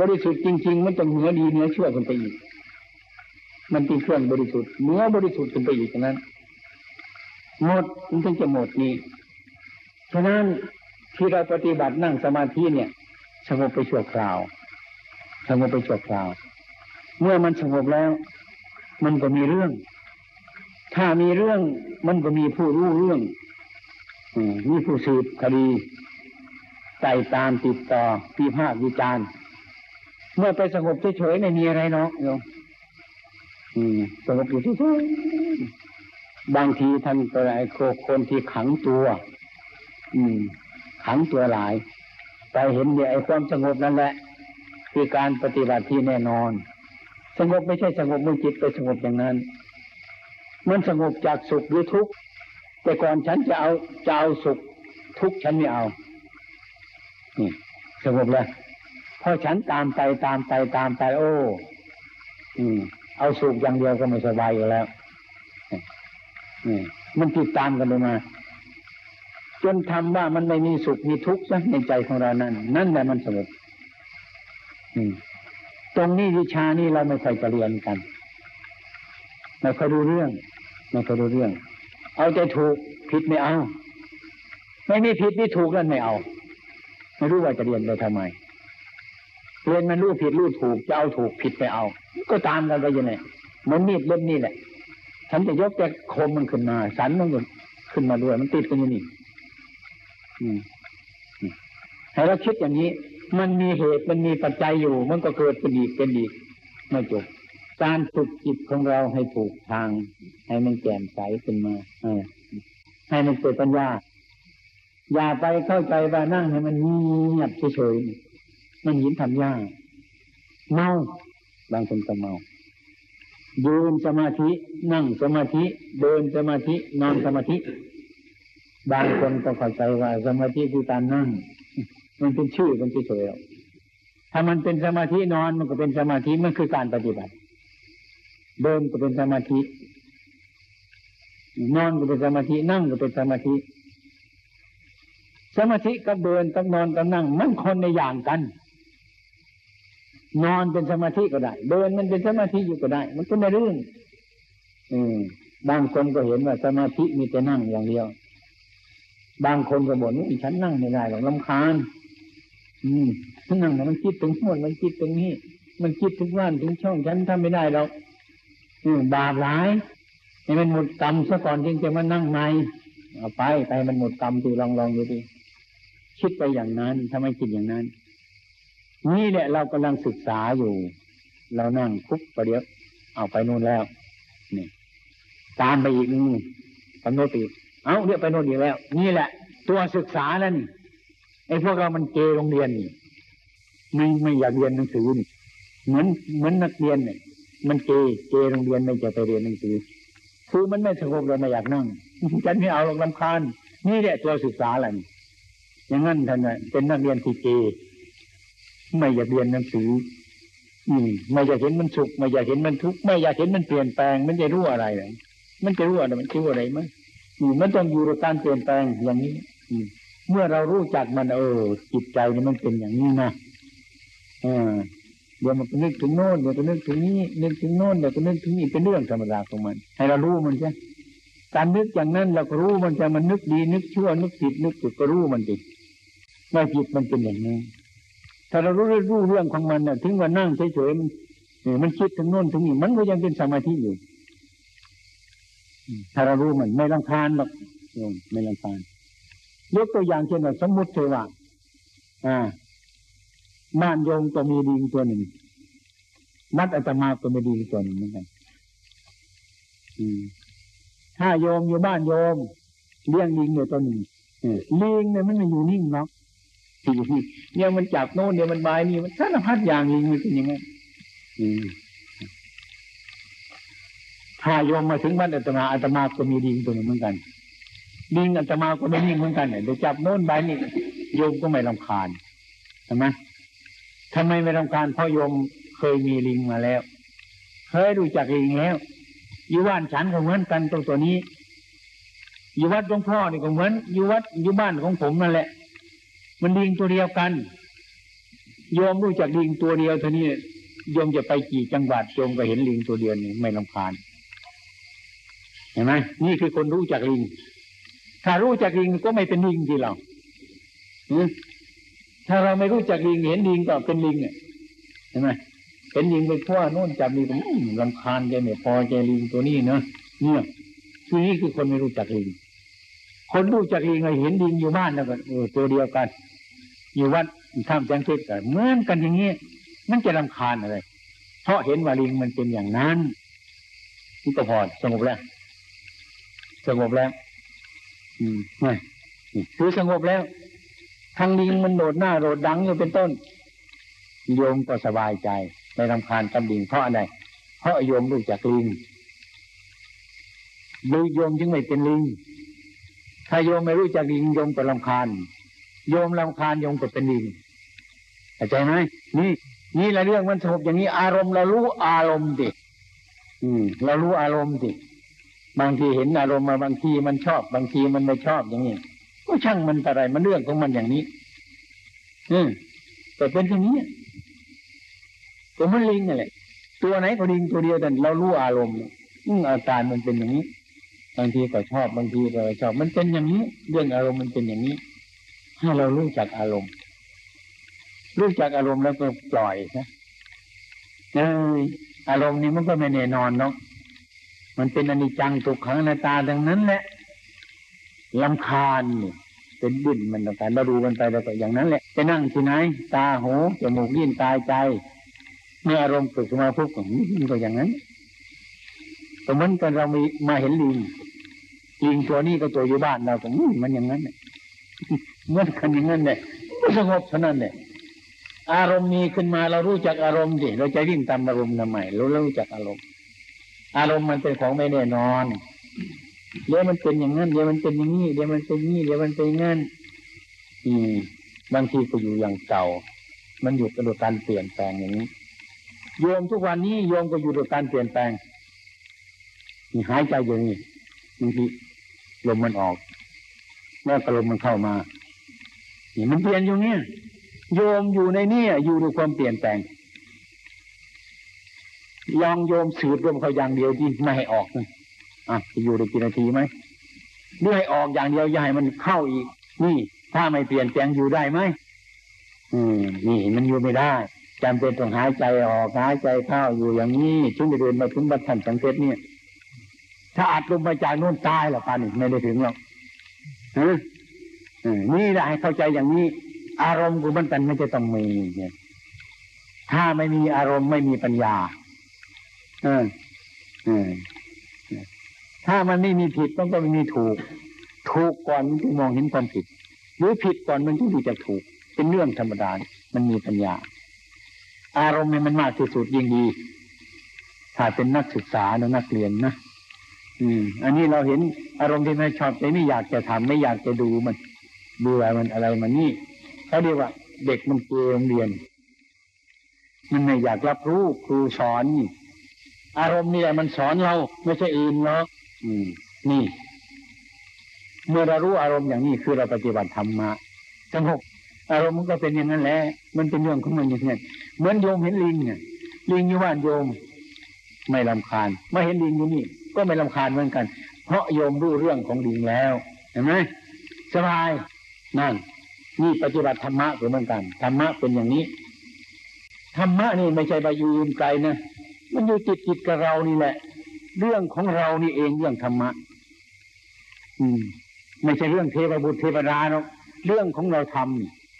บริสุทธิ์จริง ๆ มันต้องเหนือดีเหนือชั่วขึ้นไปอีก มันเป็นเครื่องบริสุทธิ์เหนือบริสุทธิ์ขึ้นไปอีกนั้น หมดมันถึงจะหมดนี้ ฉะนั้นที่เราปฏิบัตินั่งสมาธิเนี่ย สงบไปชั่วคราว สงบไปชั่วคราว เมื่อมันสงบแล้ว มันก็มีเรื่อง ถ้ามีเรื่องมันก็มีผู้รู้เรื่องมีผู้สืบคดีใจตามติดต่อปีภาควิจาร์เมื่อไปสงบเฉยๆไม่มีอะไรเนาะโยมสงบอยู่เฉยๆ บางทีท่านก็ไอ้คนที่ขังตัว อืม ขังตัวหลาย ไปเห็นเนี่ยไอ้ความสงบนั่นแหละ คือการปฏิบัติที่แน่นอน สงบไม่ใช่สงบมือจิตไปสงบอย่างนั้น มันสงบจากสุขหรือทุกข์แต่ก่อนฉันจะเอาจะเอาสุขทุกข์ฉันไม่เอานี่สงบแล้วพอฉันตามไปตามไปตามไปโอ้ อืม เอาสุขอย่างเดียวก็ไม่สบายอยู่แล้ว นี่มันติดตามกันมา จนทำว่ามันไม่มีสุขมีทุกข์ซะในใจของเรานั่นนั่นแหละมันสงบตรงนี้วิชานี่เราไม่ค่อยจะเรียนกันไม่ค่อยรู้เรื่องไม่ค่อยรู้เรื่อง เอาใจถูกผิดไม่เอา ไม่มีผิดนี่ถูกนั่นไม่เอา ไม่รู้ว่าจะเรียนไปทำไมเรียนมันรู้ผิดรู้ถูกจะเอาถูกผิดไปเอา ก็ตามกันไปยังไงมือนมีดเล่มนี้แหละ ฉันจะยกแต่คมมันขึ้นมา สันมันก็ขึ้นมาด้วย มันติดกันอยู่นี่ให้เราคิดอย่างนี้ มันมีเหตุมันมีปัจจัยอยู่ มันก็เกิดเป็นอีเป็นอีไม่จบการฝึกจิตของเราให้ถูกทาง ให้มันแจ่มใสขึ้นมาให้มันเกิดปัญญา อย่าไปเข้าใจว่านั่งให้มันเงียบเฉยๆมันหินทำยากเมาบางคนก็เมา ยืนสมาธิ นั่งสมาธิ เดินสมาธิ นอนสมาธิ บางคนก็เข้าใจว่า สมาธิคือการนั่ง มันเป็นชื่อมันเฉยๆถ้ามันเป็นสมาธินอนมันก็เป็นสมาธิมันคือการปฏิบัติ เดินก็เป็นสมาธิ นอนก็เป็นสมาธิ นั่งก็เป็นสมาธิ สมาธิกับเดินกับนอนกับนั่ง มันคนในอย่างกัน นอนเป็นสมาธิก็ได้ เดินมันเป็นสมาธิอยู่ก็ได้ มันก็ไม่เรื่อง อืม บางคนก็เห็นว่าสมาธิมีแต่นั่งอย่างเดียว บางคนก็บ่นว่าฉันนั่งไม่ได้หรอกลำคาญ อืมฉันนั่งมันคิดถึงโน่นมันคิดตรงนี้มันคิดทุกวันถึงช่องฉันทำไม่ได้หรอกอืมบาปร้ายให้มันหมดกรรมซะก่อนจึงจะมานั่งในเอาไปไปมันหมดกรรมดูลองลองดูดิคิดไปอย่างนั้นทำไมคิดอย่างนั้น นี่แหละเรากำลังศึกษาอยู่ เรานั่งคุกประเดี๋ยวเอาไปนู่นแล้ว นี่ ตามไปอีกนี่กำหนดอีกเอาเดี๋ยวไปโน่นอีกแล้ว นี่แหละ ตัวศึกษาแล้วนี่ไอ้พวกเรามันเกโรงเรียนนี่ไม่ไม่อยากเรียนหนังสือนี่เหมือนเหมือนนักเรียนเนี่ยมันเกเกโรงเรียนไม่จะไปเรียนหนังสือคือมันไม่สงบเลยไม่อยากนั่งฉันไม่เอาลงลำคาญนี่แหละตัวศึกษาแหละอย่างนั้นท่านเป็นนักเรียนที่เก ไม่อยากเรียนหนังสือ อืม ไม่อยากเห็นมันสุข ไม่อยากเห็นมันทุกข์ไม่อยากเห็นมันเปลี่ยนแปลง มันจะรู้อะไรเลยมันจะรู้อะไรมันจะรู้อะไรมั้ยมันต้องอยู่กับการเปลี่ยนแปลงอย่างนี้ อืม เมื่อเรารู้จักมันเออจิตใจนี่มันเป็นอย่างนี้นะอ่าเดี๋ยวมันก็นึกถึงโน่นเดี๋ยวก็นึกถึงนี้นึกถึงโน่นเดี๋ยวก็นึกถึงนี้เป็นเรื่องธรรมดาของมัน ให้เรารู้มันใช่การนึกอย่างนั้นเราก็รู้มันจะมันนึกดี นึกชั่วนึกผิดนึกถูกก็รู้มันดิว่าจิตมันเป็นอย่างนี้ ถ้าเรารู้รู้เรื่องของมันเนี่ยถึงว่านั่งเฉยๆมันมันคิดถึงโน่นถึงนี่มันก็ยังเป็นสมาธิอยู่ถ้าเรารู้มันไม่ลำคาญหรอกไม่ลำคาญยกตัวอย่างเช่นว่าสมมติเทว่าอ่าบ้านโยมก็มีดีตัวหนึ่งนัดอาตมาก็มีดีตัวหนึ่งเหมือนกันถ้าโยมอยู่บ้านโยมเลี้ยงลิงอยู่ตัวหนึ่งลิงเนี่ยมันไม่อยู่นิ่งเนาะ เนี่ยมันจับโน่นเนี่ยมันบายนี่มันสารพัดอย่างลิงมันเป็นยังไงถ้าโยมมาถึงบ้านอาตมาอาตมาก็มีลิงตัวนึงเหมือนกันลิงอาตมาก็ไม่นิ่งเหมือนกันเนี่ยเดี๋ยวจับโน่นบายนี่โยมก็ไม่ลำคาญใช่ไหมทำไมไม่ลำคาญเพราะโยมเคยมีลิงมาแล้ว เคยรู้จักลิงแล้วอยู่บ้านฉันก็เหมือนกันตรงตัวนี้อยู่วัดหลวงพ่อนี่ก็เหมือนอยู่วัดอยู่บ้านของผมนั่นแหละ มันลิงตัวเดียวกัน โยมรู้จักลิงตัวเดียวเท่านี้โยมจะไปกี่จังหวัดโยมก็เห็นลิงตัวเดียวนี่ไม่ลำคาญเห็นไหมนี่คือคนรู้จักลิง ถ้ารู้จักลิงก็ไม่เป็นลิงที่เราถ้าเราไม่รู้จักลิงเห็นลิงก็เป็นลิงเห็นไหมเห็นลิงไปทั่วโน่นจับลิงลำคาญใจไม่พอใจลิงตัวนี้เนาะเนี่ยคือนี่คือคนไม่รู้จักลิงคนรู้จักลิงเห็นลิงอยู่บ้านแล้วก็เออตัวเดียวกัน อยู่วัดท่ามจังเทศกันเหมือนกันอย่างนี้มันจะรำคาญอะไร เพราะเห็นว่าลิงมันเป็นอย่างนั้นนี่ก็พอสงบแล้วสงบแล้ว อืมไม่คือสงบแล้วทางลิงมันโดดหน้าโดดดังอยู่เป็นต้น โยมก็สบายใจไม่รำคาญกับลิงเพราะอะไรเพราะโยมรู้จักลิงดูโยมจึงไม่เป็นลิงถ้าโยมไม่รู้จักลิงโยมก็รำคาญ โยมรำคาญโยมก็เป็นลิงเข้าใจไหมนี่ นี่ละเรื่องมันสงบอย่างนี้ อารมณ์เรารู้อารมณ์ดิอืมเรารู้อารมณ์ดิบางทีเห็นอารมณ์มาบางทีมันชอบ บางทีมันไม่ชอบอย่างนี้ก็ช่างมันอะไรมันเรื่องของมันอย่างนี้อืมแต่เป็นอย่างนี้ตัวมันลิงนั่นแหละตัวไหนก็ลิงตัวเดียวแต่เรารู้อารมณ์อืมอาการมันเป็นอย่างนี้ บางทีก็ชอบบางทีก็ชอบ มันเป็นอย่างนี้ เรื่องอารมณ์มันเป็นอย่างนี้ ให้เรารู้จักอารมณ์ รู้จักอารมณ์แล้วก็ปล่อยนะเอออารมณ์นี้มันก็ไม่แน่นอนเนาะมันเป็นอนิจจังทุกขังนัตาดังนั้นแหละลำคาญนี่เป็นดินมันต่างๆเราดูกันไปแล้วก็อย่างนั้นแหละไปนั่งที่ไหน ตาหูจมูกลิ้นกายใจเมื่ออารมณ์เกิดขึ้นมาพวกมันก็อย่างนั้นแต่มือนกันเรามีมาเห็นลิงลิงตัวนี้ก็ตัวอยู่บ้านเราก็มันอย่างนั้น เหมือนกันอย่างนั้นเนี่ยสงบเท่านั้นเนี่ยอารมณ์มีขึ้นมาเรารู้จักอารมณ์สิเราจะวิ่งตามอารมณ์ทำไมเรารู้จักอารมณ์ อารมณ์มันเป็นของไม่แน่นอนเดี๋ยวมันเป็นอย่างนั้นเดี๋ยวมันเป็นอย่างนี้เดี๋ยวมันเป็นนี้เดี๋ยวมันเป็นงั้นอืมบางทีก็อยู่อย่างเก่า มันอยู่กับการเปลี่ยนแปลงอย่างนี้โยมทุกวันนี้โยมก็อยู่กับการเปลี่ยนแปลงมีหายใจอย่างนี้บางทีลมมันออกแล้วก็ลมมันเข้ามา มันเปลี่ยนอยู่เนี่ย โยมอยู่ในนี่อยู่ด้วยความเปลี่ยนแปลงลองโยมสืบลมเขาอย่างเดียวที่ไม่ให้ออกอะจะอยู่ได้กี่นาทีไหมเมื่อให้ออกอย่างเดียวอย่าให้มันเข้าอีก นี่ ถ้าไม่เปลี่ยนแปลงอยู่ได้ไหมอืมนี่มันอยู่ไม่ได้จำเป็นต้องหายใจออกหายใจเข้าอยู่อย่างนี้ถึงจะเดินมาถึงบัตรทันสังเกตเนี่ย ถ้าอัดลงมาจากโน่นตายหรอปานี่ไม่ได้ถึงหรอก นี่แหละให้เข้าใจอย่างนี้ อารมณ์กูมันกันไม่จะต้องมีเนี่ยถ้าไม่มีอารมณ์ไม่มีปัญญา เออเออถ้ามันไม่มีผิดมันก็ไม่มีถูก ถูกก่อนมันถึงมองเห็นความผิด หรือผิดก่อนมันถึงจะถูก เป็นเรื่องธรรมดา มันมีปัญญา อารมณ์มันมากที่สุดยิ่งดี ถ้าเป็นนักศึกษาหรือนักเรียนนะอืม อันนี้เราเห็นอารมณ์ที่ไม่ชอบใจไม่อยากจะทำไม่อยากจะดูมัน เบื่อมันอะไรมันนี่เขาเรียกว่า เด็กมันเกลียโรงเรียน มันไม่อยากรับรู้ครูสอนนี่อารมณ์นี่แหละมันสอนเราไม่ใช่อื่นเนาะอืมนี่ เมื่อเรารู้อารมณ์อย่างนี้คือเราปฏิบัติธรรมะสงบอารมณ์มันก็เป็นอย่างนั้นแหละ มันเป็นเรื่องของมันอย่างนี้เหมือนโยมเห็นลิงเนี่ยลิงอยู่บ้านโยม ไม่ลำคาญไม่เห็นลิงอยู่นี่ ก็ไม่ลำคาญเหมือนกัน เพราะโยมรู้เรื่องของลิงแล้ว เห็นไหมสบาย นั่นนี่ปฏิบัติธรรมะเหมือนกันธรรมะเป็นอย่างนี้ธรรมะนี่ไม่ใช่ไปยืนไกลนะมันอยู่ติดติดกับเรานี่แหละ เรื่องของเรานี่เองเรื่องธรรมะ อืม ไม่ใช่เรื่องเทวบุตรเทวดาหรอกเรื่องของเราท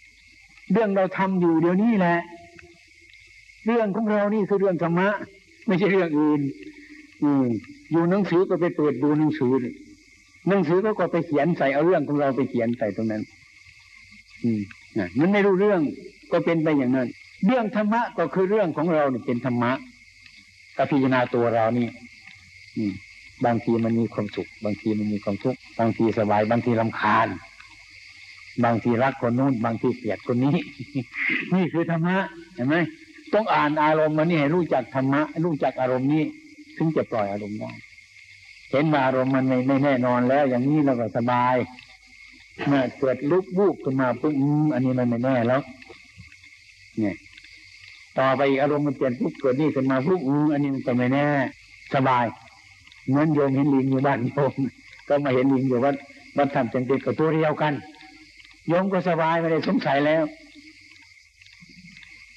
ำเรื่องเราทำอยู่เดี๋ยวนี้แหละ เรื่องของเรานี่คือเรื่องธรรมะ ไม่ใช่เรื่องอื่น อืม อยู่หนังสือก็ไปเปิดดูหนังสือหนังสือก็ก็ไปเขียนใส่เอาเรื่องของเราไปเขียนใส่ตรงนั้น อืมนะมันไม่รู้เรื่องก็เป็นไปอย่างนั้น เรื่องธรรมะก็คือเรื่องของเราเนี่ยเป็นธรรมะก็พิจารณาตัวเรานี่บางทีมันมีความสุข บางทีมันมีความทุกข์บางทีสบาย บางทีลำคาญ บางทีรักคนนู้น บางทีเกลียดคนนี้ นี่คือธรรมะเห็นไหมต้องอ่านอารมณ์มันนี่ให้รู้จักธรรมะ รู้จักอารมณ์นี้ถึงจะปล่อยอารมณ์ได้เห็นมาอารมณ์มันไม่แน่นอนแล้ว อย่างนี้เราก็สบาย เมื่อเกิดลุกบูบขึ้นมาปุ๊บอันนี้มันไม่แน่แล้วเนี่ย ต่อไปอารมณ์มันเปลี่ยนปุ๊บเกิดนี่ขึ้นมาปุ๊บอันนี้มันก็ไม่แน่ สบาย เหมือนโยมเห็นลิงอยู่บ้านโยมก็มาเห็นลิงอยู่วัดวัดธรรมจังเกตกับตัวเดียวกันโยมก็สบายไม่ได้สงสัยแล้ว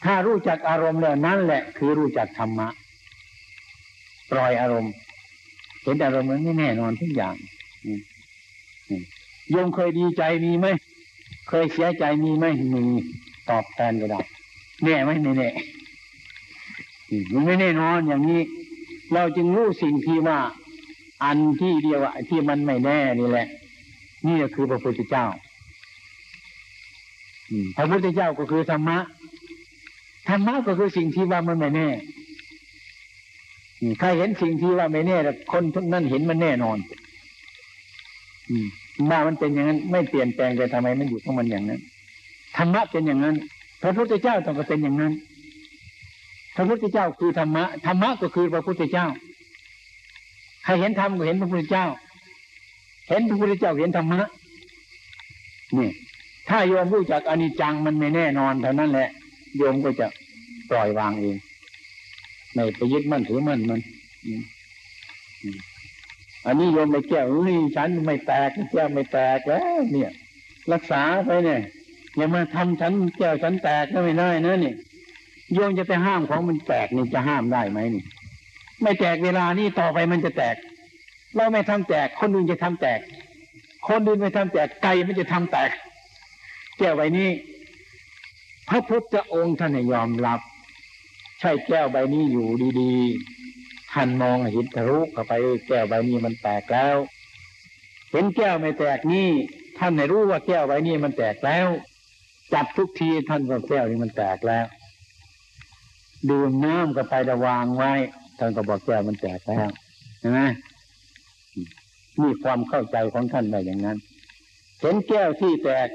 ถ้ารู้จักอารมณ์แล้วนั่นแหละ คือรู้จักธรรมะปล่อยอารมณ์ เห็นอารมณ์มันไม่แน่นอนทุกอย่าง โยมเคยดีใจมีไหมเคยเสียใจมีไหมมีตอบแทนก็ได้แน่ไหมไม่แน่มันไม่แน่นอนอย่างนี้ เราจึงรู้สิ่งที่ว่า อันที่เดียวอะที่มันไม่แน่นี่แหละ นี่คือพระพุทธเจ้าพระพุทธเจ้าก็คือธรรมะธรรมะก็คือสิ่งที่ว่ามันไม่แน่ใครเห็นสิ่งที่ว่าไม่แน่คนทุกนั้นเห็นมันแน่นอนอื มามันเป็นอย่างนั้น ไม่เปลี่ยนแปลงแต่ทำไมมันอยู่ของมันอย่างนั้นธรรมะเป็นอย่างนั้น พระพุทธเจ้าต้องก็เป็นอย่างนั้นพระพุทธเจ้าคือธรรมะธรรมะก็คือพระพุทธเจ้าใครเห็นธรรมก็เห็นพระพุทธเจ้า เห็นพระพุทธเจ้าเห็นธรรมะนี่ถ้าโยมรู้จักอนิจจังมันไม่แน่นอนเท่านั้นแหละ โยมก็จะปล่อยวางเองไม่ไปยึดมั่นถือมั่นมัน อันนี้โยมไปแก้วเฮ้ยฉันไม่แตกแก้วไม่แตกแล้ว เนี่ย รักษาไปเนี่ยอย่ามาทำฉันแก้วฉันแตกก็ไม่ได้นะนี่โยมจะไปห้ามของมันแตกนี่จะห้ามได้ไหมนี่ ไม่แตกเวลานี้ต่อไปมันจะแตก เราไม่ทำแตก คนอื่นจะทำแตก คนอื่นไม่ทำแตกไก่มันจะทำแตก แก้วใบนี้ พระพุทธองค์ท่านยอมรับ ใช่แก้วใบนี้อยู่ดีๆ ท่านมองเห็นทะลุเข้าไปแก้วใบนี้มันแตกแล้ว เห็นแก้วไม่แตกนี่ท่านไม่รู้ว่าแก้วใบนี้มันแตกแล้ว จับทุกทีท่านก็แก้วนี้มันแตกแล้วดื่มน้ำก็ไประวางไว้ ท่านก็บอกแก้วมันแตกแล้วเห็นไหมนี่ความเข้าใจของท่านไปอย่างนั้น เห็นแก้วที่แตก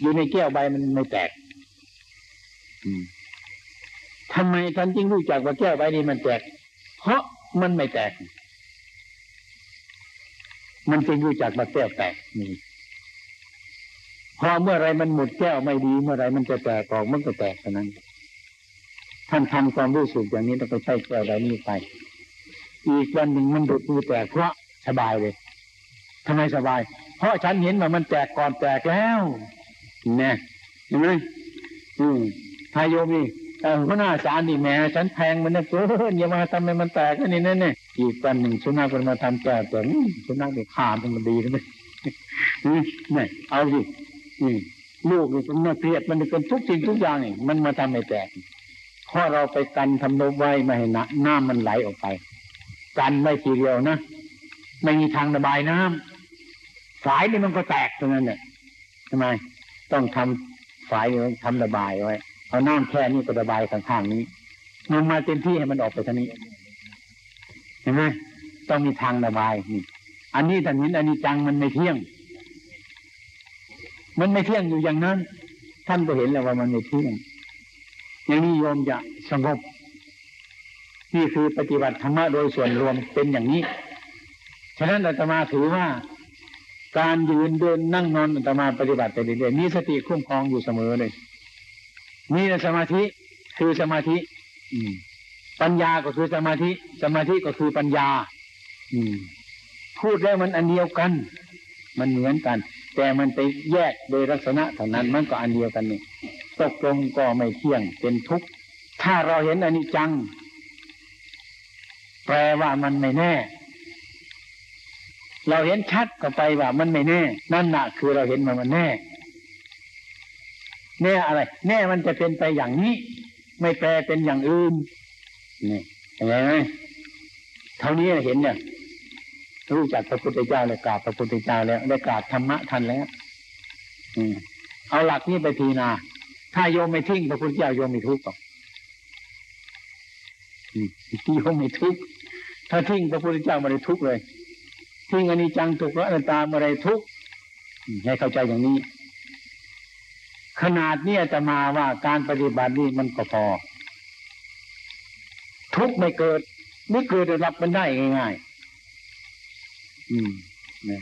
อยู่ในแก้วใบมันไม่แตกทำไมท่านจึงรู้จักว่าแก้วใบนี้มันแตก เพราะมันไม่แตก มันจึงรู้จักว่าแก้แตกนี่พอเมื่อไรมันหมดแก้วไม่ดีเมื่อไรมันจะแตกออกมันก็แตกเท่านั้น ท่านทำความรู้สึกอย่างนี้ต้องไปใช้แก้วใบนี้ไป อีกวันหนึ่งมันดุดมือแตกเพราะสบายเลยทำไมสบาย เพราะฉันเห็นว่ามันแตกก่อนแตกแล้วเนี่ยเห็นไหมอืมทายโยมนี่ หัวหน้าจานนี่แม่ฉันแพงมันนะเกินอย่ามาทำให้มันแตกนี่นั่นนี่ยอีกวันหนึ่งสุนัขมันมาทำแก่แต่สุนัขนี่ขาดมันดีใช่ไหมนี่เอาสิลูกนี่มันเครียดมันเป็นทุกสิ่งทุกอย่างนี่มันมาทำให้แตกเพราะเราไปกันทำนบไว้ไม่ให้น้ำมันไหลออกไป กันไว้ทีเดียวนะไม่มีทางระบายน้ำฝายนี่มันก็แตกตรงนั้นเนี่ยทำไมต้องทำฝายทำระบายไว้ เอาน้ำแค่นี้ก็ระบายข้างๆนี้มันมาเต็มที่ให้มันออกไปทางนี้เห็นไหมต้องมีทางระบายนี่ อันนี้แต่นี้อันนี้จังมันไม่เที่ยง มันไม่เที่ยงอยู่อย่างนั้น ท่านก็เห็นแล้วว่ามันไม่เที่ยง อย่างนี้โยมจะสงบนี่คือปฏิบัติธรรมะโดยส่วนรวมเป็นอย่างนี้ ฉะนั้นอาตมาถือว่า การยืนเดินนั่งนอนอาตมาปฏิบัติไปเรื่อยๆมีสติคุ้มครองอยู่เสมอเลย นี่สมาธิคือสมาธิ อืม ปัญญาก็คือสมาธิ สมาธิก็คือปัญญา อืม พูดแล้วมันอันเดียวกัน มันเหมือนกัน แต่มันไปแยกโดยลักษณะเท่านั้นมันก็อันเดียวกันนี่ตกลงก็ไม่เที่ยงเป็นทุกข์ถ้าเราเห็นอนิจจัง แปลว่ามันไม่แน่ เราเห็นชัดก็ไปว่ามันไม่แน่ นั่นน่ะคือเราเห็นมันมันแน่ แน่อะไร แน่มันจะเป็นไปอย่างนี้ ไม่แปลเป็นอย่างอื่นนี่เห็นไหมเท่านี้เห็นเนี่ยรู้จักพระพุทธเจ้าเลยกราบพระพุทธเจ้าแล้วได้กราบธรรมะทันแล้วอืมเอาหลักนี้ไปทีนา ถ้าโยมไม่ทิ้งพระพุทธเจ้าโยมไม่ทุกข์หรอกโยมไม่ทุกข์ถ้าทิ้งพระพุทธเจ้าไม่ได้ทุกข์เลยทิ้งอนิจจังทุกข์อนัตตาไม่ได้ทุกข์ให้เข้าใจอย่างนี้ ขนาดนี้จะมาว่าการปฏิบัตินี่มันก็พอ ทุกไม่เกิด ไม่เกิดรับมันได้ง่ายๆอืมเนี่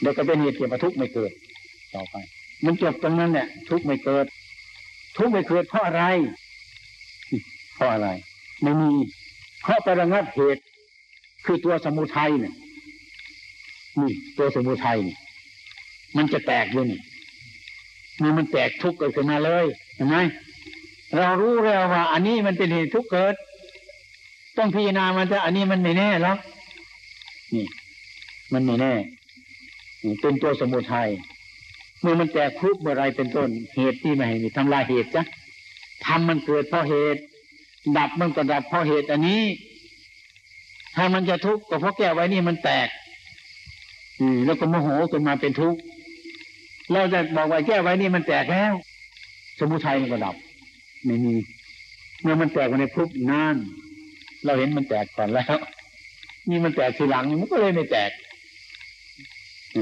เดี๋ยวก็เป็นเหตุเกี่ยวกับทุกไม่เกิด ต่อไป มันจบตรงนั้นเนี่ยทุกไม่เกิด ทุกไม่เกิดเพราะอะไรเพราะอะไรไม่มีเพราะไประงับเหตุ คือตัวสมุทัยเนี่ยนี่ตัวสมุทัยนี่มันจะแตกเลยนี่ นี่มันแตกทุกข์เกิดขึ้นมาเลยเห็นไหมเรารู้แล้วว่า อันนี้มันเป็นเหตุทุกข์เกิด ต้องพิจารณามันจะอันนี้มันไม่แน่หรอกนี่ มันไม่แน่นี่เป็นตัวสมุทัยเมื่อมันแตกทุกข์เมื่อไรเป็นต้น เหตุที่ไม่ให้ทำลายเหตุจ้ะทำมันเกิดเพราะเหตุ ดับมันก็ดับเพราะเหตุอันนี้ทถ้ามันจะทุกข์ก็เพราะแก้วไว้นี่มันแตก อืแล้วก็โมโหขึ้นมาเป็นทุกข์ เราจะบอกว่าแก้ไว้นี่มันแตกแล้ว สมุทัยมันก็ดับ ไม่มี เมื่อมันแตกมาในพุบนานเราเห็นมันแตกก่อนแล้ว นี่มันแตกทีหลังมันก็เลยไม่แตก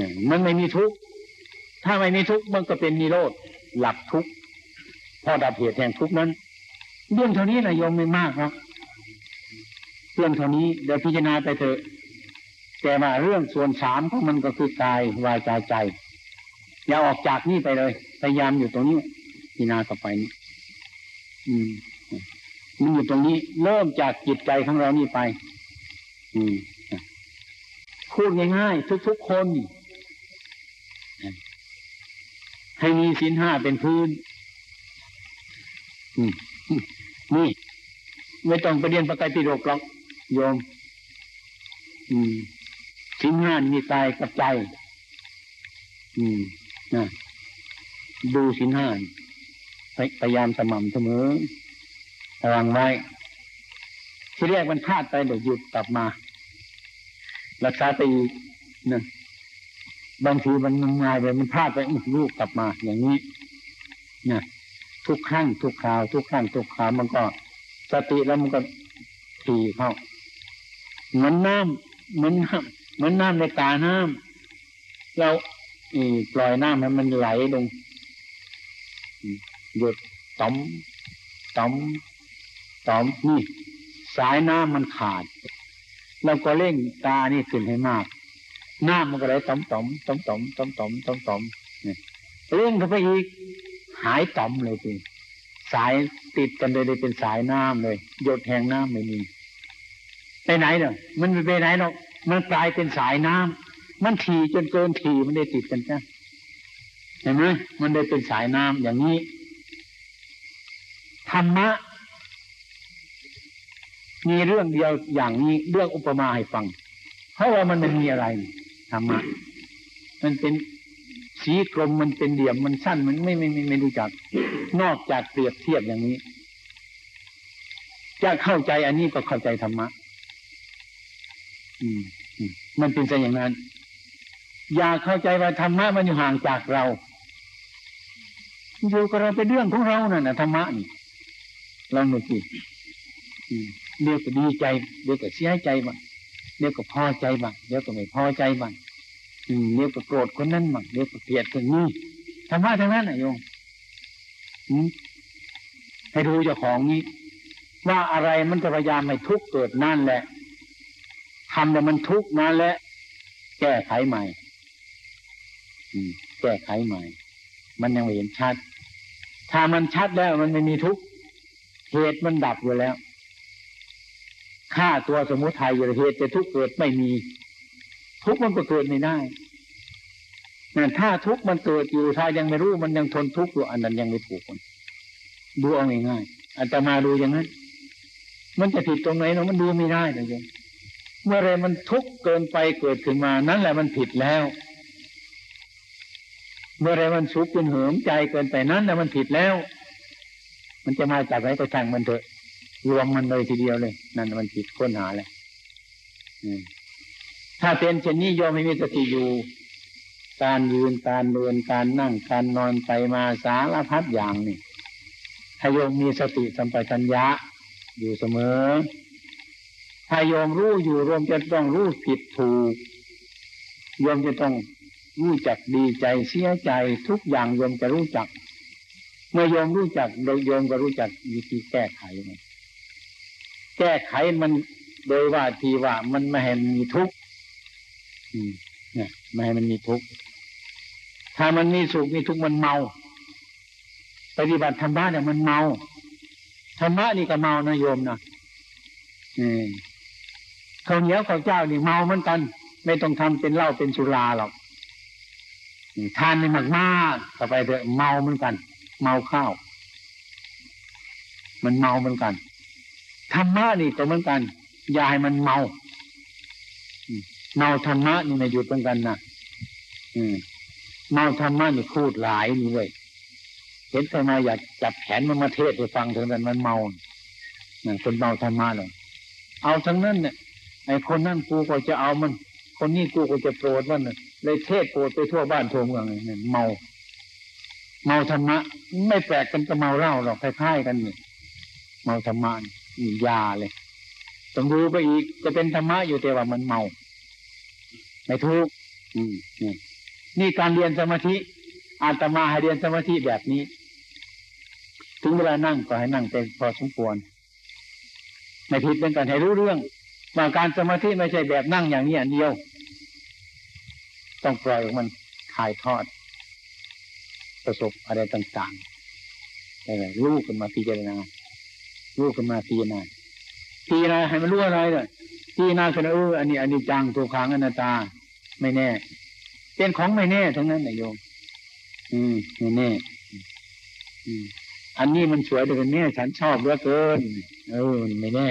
มมันไม่มีทุกข์ถ้าไม่มีทุกข์มันก็เป็นนิโรธหลับทุกข์พอดับเหตุแห่งทุกข์นั้นเรื่องเท่านี้นะโยมไม่มากครับเรื่องเท่านี้เดี๋ยวพิจารณาไปเถอะแต่ว่าเรื่องส่วนสามของมันก็คือกายวาจาใจ อย่าออกจากนี่ไปเลย พยายามอยู่ตรงนี้พิจารณาต่อไปนี่อืมมันอยู่ตรงนี้ เริ่มจากจิตใจของเรานี่ไป อืมพูดง่ายๆทุกๆคนให้มีศีลห้าเป็นพื้นอืมนี่ไม่ต้องไปเรียนประกายปิฎกหรอกโยมอืมศีลห้านี่มีกายกับใจ อืม นะดูศีลห้าพยายามสม่ำเสมอระวังไว้ ที่แรกมันพลาดไปเดี๋ยวหยุดกลับมา รักษาไปอีกนะบางทีมันง่ายไปมันพลาดไปอุ๊ยลูกกลับมา อย่างนี้นะทุกครั้งทุกคราว ทุกครั้งทุกคราวมันก็สติแล้วมันก็ทีเข้าเหมือนน้ำเหมือนน้ำเหมือนน้ำในตาน้ำเรา ปล่อยน้ำให้มันไหลลงหยดต่อมต่อมต่อมนี่ สายน้ำมันขาดเราก็เร่งตานี่ขึ้นให้มาก น้ำมันก็ไหลต่อมต่อมต่อมต่อมต่อมต่อมต่อมต่อมเนี่ยเร่งเข้าไปอีก หายต่อมเลยทีสายติดกันเลยเลยเป็นสายน้ำเลย หยดแห่งน้ำไม่มีไปไหนเนาะมันไม่ไปไหนหรอกมันกลายเป็นสายน้ำ มันถี่จนเกินถี่มันได้ติดกันจ้ะเห็นไหมมันได้เป็นสายน้ำอย่างนี้ธรรมะมีเรื่องเดียวอย่างนี้เรื่องอุปมาให้ฟัง เพราะว่ามันไม่มีอะไรธรรมะมันเป็นสีกลมมันเป็นเดี่ยมมันสั้นมันไม่ไม่ไม่ไม่รู้จัก นอกจากเปรียบเทียบอย่างนี้ จะเข้าใจอันนี้ก็เข้าใจธรรมะอืมมันเป็นซะอย่างนั้น อย่าเข้าใจว่าธรรมะมันอยู่ห่างจากเราอยู่กับเราเป็นเรื่องของเรานั่นนะธรรมะนี่ลองดูสิเดี๋ยวก็ดีใจเดี๋ยวก็เสียใจบ้างเดี๋ยวก็พอใจบ้างเดี๋ยวก็ไม่พอใจบ้างเดี๋ยวก็โกรธคนนั้นบ้างเดี๋ยวก็เกลียดคนนี้ธรรมะทั้งนั้นนะโยมให้ดูเจ้าของนี้ ว่าอะไรมันจะพยายามให้ทุกข์เกิดนั่นแหละทำแต่มันทุกข์นั่นแหละแก้ไขใหม่ แก้ไขใหม่ มันยังไม่เห็นชัด ถ้ามันชัดแล้วมันไม่มีทุกข์เหตุมันดับอยู่แล้วฆ่าตัวสมุทัยอยู่เหตุจะทุกข์เกิดไม่มี ทุกข์มันก็เกิดไม่ได้นั่นถ้าทุกข์มันเกิดอยู่ถ้ายังไม่รู้มันยังทนทุกข์อยู่อันนั้นยังไม่ถูกคนดูเอาง่ายๆอันตมาดูอย่างนั้นมันจะผิดตรงไหนเนาะมันดูไม่ได้เลยโยมเมื่อไรมันทุกข์เกินไปเกิดขึ้นมา นั่นแหละมันผิดแล้ว เมื่อไรมันสุขจนเหิมใจเกินไปนั้นแหละมันผิดแล้ว มันจะมาจากไหนก็ช่างมันเถอะ รวมมันเลยทีเดียวเลย นั่นมันผิดค้นหาเลยถ้าเป็นเช่นนี้โยมไม่มีสติอยู่ การยืนการเดินการนั่งการนอนไปมาสารพัดอย่างนี่ถ้าโยมมีสติสัมปชัญญะอยู่เสมอ ถ้าโยมรู้อยู่รวมจะต้องรู้ผิดถูกโยมจะต้อง รู้จักดีใจเสียใจทุกอย่างโยมจะรู้จัก เมื่อโยมรู้จักโดยโยมก็รู้จักวิธีแก้ไขไแก้ไขมันโดยว่าทีว่ามันไม่ให้มีทุกข์เนี่ยไม่ให้มันมีทุกข์ถ้ามันมีสุขมีทุกข์มันเมา ปฏิบัติธรรมะเนี่ยมันเมาธรรมะนี่ก็เมานะโยมนะนี่ข้าวเหนียวข้าวเจ้านี่เมาเหมือนกัน ไม่ต้องทำเป็นเหล้าเป็นสุราหรอก ทานนมากมากต่อไปเถอะเมาเหมือนกัน เมาข้าว มันเมาเหมือนกันธรรมะนี่ก็เหมือนกันอย่าให้มันเมาเมาธรรมะนี่ไม่หยุดเหมือนกันนะเมาธรรมะนี่พูดหลายนี่เว้ยเห็นใครมาอยากจับแขนมันมาเทศให้ฟังถึงนั้นมันเมานั่นคนเมาธรรมะเลยเอาทั้งนั้นเนี่ยไอ้คนนั่นกูก็จะเอามัน คนนี้กูก็จะโปรดมันเเลยเทศโปรดไปทั่วบ้านทั่วเมืองเนี่ยเมา เมาธรรมะ ไม่แปลกกันกับเมาเหล้าหรอกคล้ายๆกันเนี่ยเมาธรรมะนี่ยาเลยต้องดูไปอีกจะเป็นธรรมะอยู่แต่ว่ามันเมาไม่ทุกอืมนี่การเรียนสมาธิอาตมาให้เรียนสมาธิแบบนี้ ถึงเวลานั่งก็ให้นั่งเป็นพอสมควรไม่ผิดเป็นการให้รู้เรื่องว่าการสมาธิไม่ใช่แบบนั่งอย่างนี้อันเดียว ต้องปล่อยมันถ่ายทอด ประสบอะไรต่างๆอะไรรู้กันมาพิจารณารู้กันมาพิจารณาพิจารณาให้มันรู้อะไรเลยพิจารณาคือเอออันนี้อันนี้จังตัวขังอนัตตา ไม่แน่ เป็นของไม่แน่ทั้งนั้นนายโยมอืมไม่แน่ อืมอันนี้มันสวยแต่เป็นแน่ฉันชอบเหลือเกิน เออไม่แน่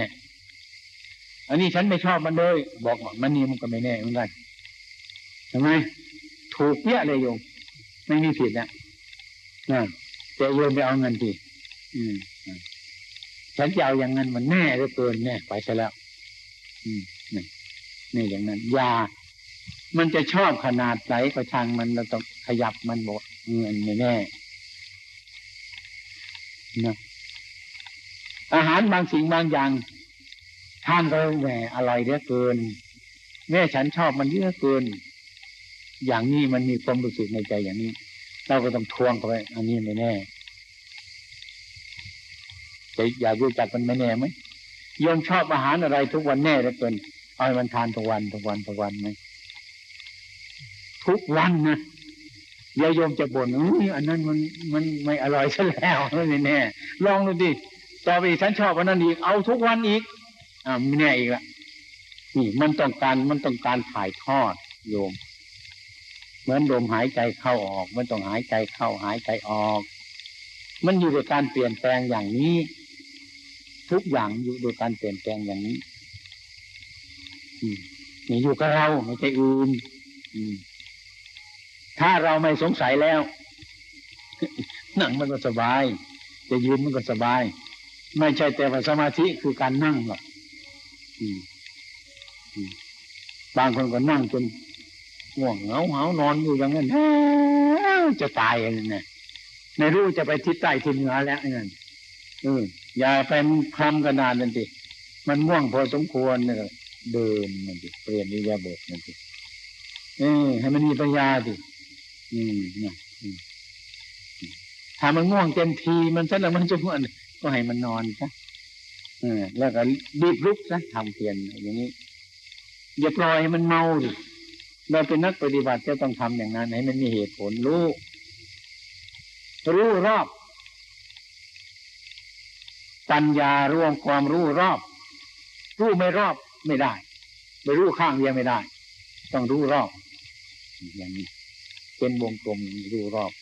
อันนี้ฉันไม่ชอบมันเลย บอกว่ามันนี่มันก็ไม่แน่เหมือนกัน ทำไมถูกเยอะเลยโยมไม่มีผิดนะนะแต่โยมไปเอาเงินทีอืมฉันจะเอาอย่างเงินมันแน่เหลือเกินแน่ไปซะแล้ว อืมนี่นี่อย่างนั้นยามันจะชอบขนาดไหนก็ช่างมันเราต้องขยับมันบอกเงินไม่แน่นะอาหารบางสิ่งบางอย่างท่านก็แหมอร่อยเหลือเกิน แม่ฉันชอบมันเยอะเกิน อย่างนี้มันมีความรู้สึกในใจอย่างนี้ เราก็ต้องทวงเข้าไปอันนี้ไม่แน่จะอยากรู้จักมันไม่แน่ไหมโยมชอบอาหารอะไรทุกวันแน่เหลือเกินเอาให้มันทานทุกวันทุกวันทุกวันไหมทุกวันนะเดี๋ยโยมจะบ่นอุ้ยอันนั้นมันมันไม่อร่อยซะแล้วไม่แน่ลองดูดิต่อไปฉันชอบอันนั้นอีกเอาทุกวันอีกอ่าไม่แน่อีกละนี่มันต้องการมันต้องการถ่ายทอดโยม เหมือนลมหายใจเข้าออก มันต้องหายใจเข้าหายใจออก มันอยู่ในการเปลี่ยนแปลงอย่างนี้ ทุกอย่างอยู่โดยการเปลี่ยนแปลงอย่างนี้อืมนี่อยู่กับเราไม่ใช่อื่นถ้าเราไม่สงสัยแล้วนั่งมันก็สบาย จะยืนมันก็สบาย ไม่ใช่แต่ว่าสมาธิคือการนั่งหรอกบางคนก็นั่งจน ง่วงเหงาเหานอนอยู่อย่างนั้นจะตายอะไรเนี่ยไม่รู้จะไปทิศใต้ทิศเหนือแล้วนั่นเอออย่าไปคลำกระดานนั่นสิมันง่วงพอสมควรเนี่ยเดินนั่นสิเปลี่ยนนิยาบทนั่นสิเออให้มันมีปัญญาสิอืมนะถ้ามันง่วงเต็มทีมันซะแล้วมันจะง่วงก็ให้มันนอนซะเออแล้วก็รีบลุกซะทำเพียรอย่างนี้อย่าปล่อยให้มันเมาดิ เราเป็นนักปฏิบัติจะต้องทำอย่างนั้นให้มันมีเหตุผลรู้รู้รอบ ปัญญารวมความรู้รอบ รู้ไม่รอบไม่ได้ ไม่รู้ข้างเดียวไม่ได้ ต้องรู้รอบ อย่างนี้ เป็นวงกลมดูรอบ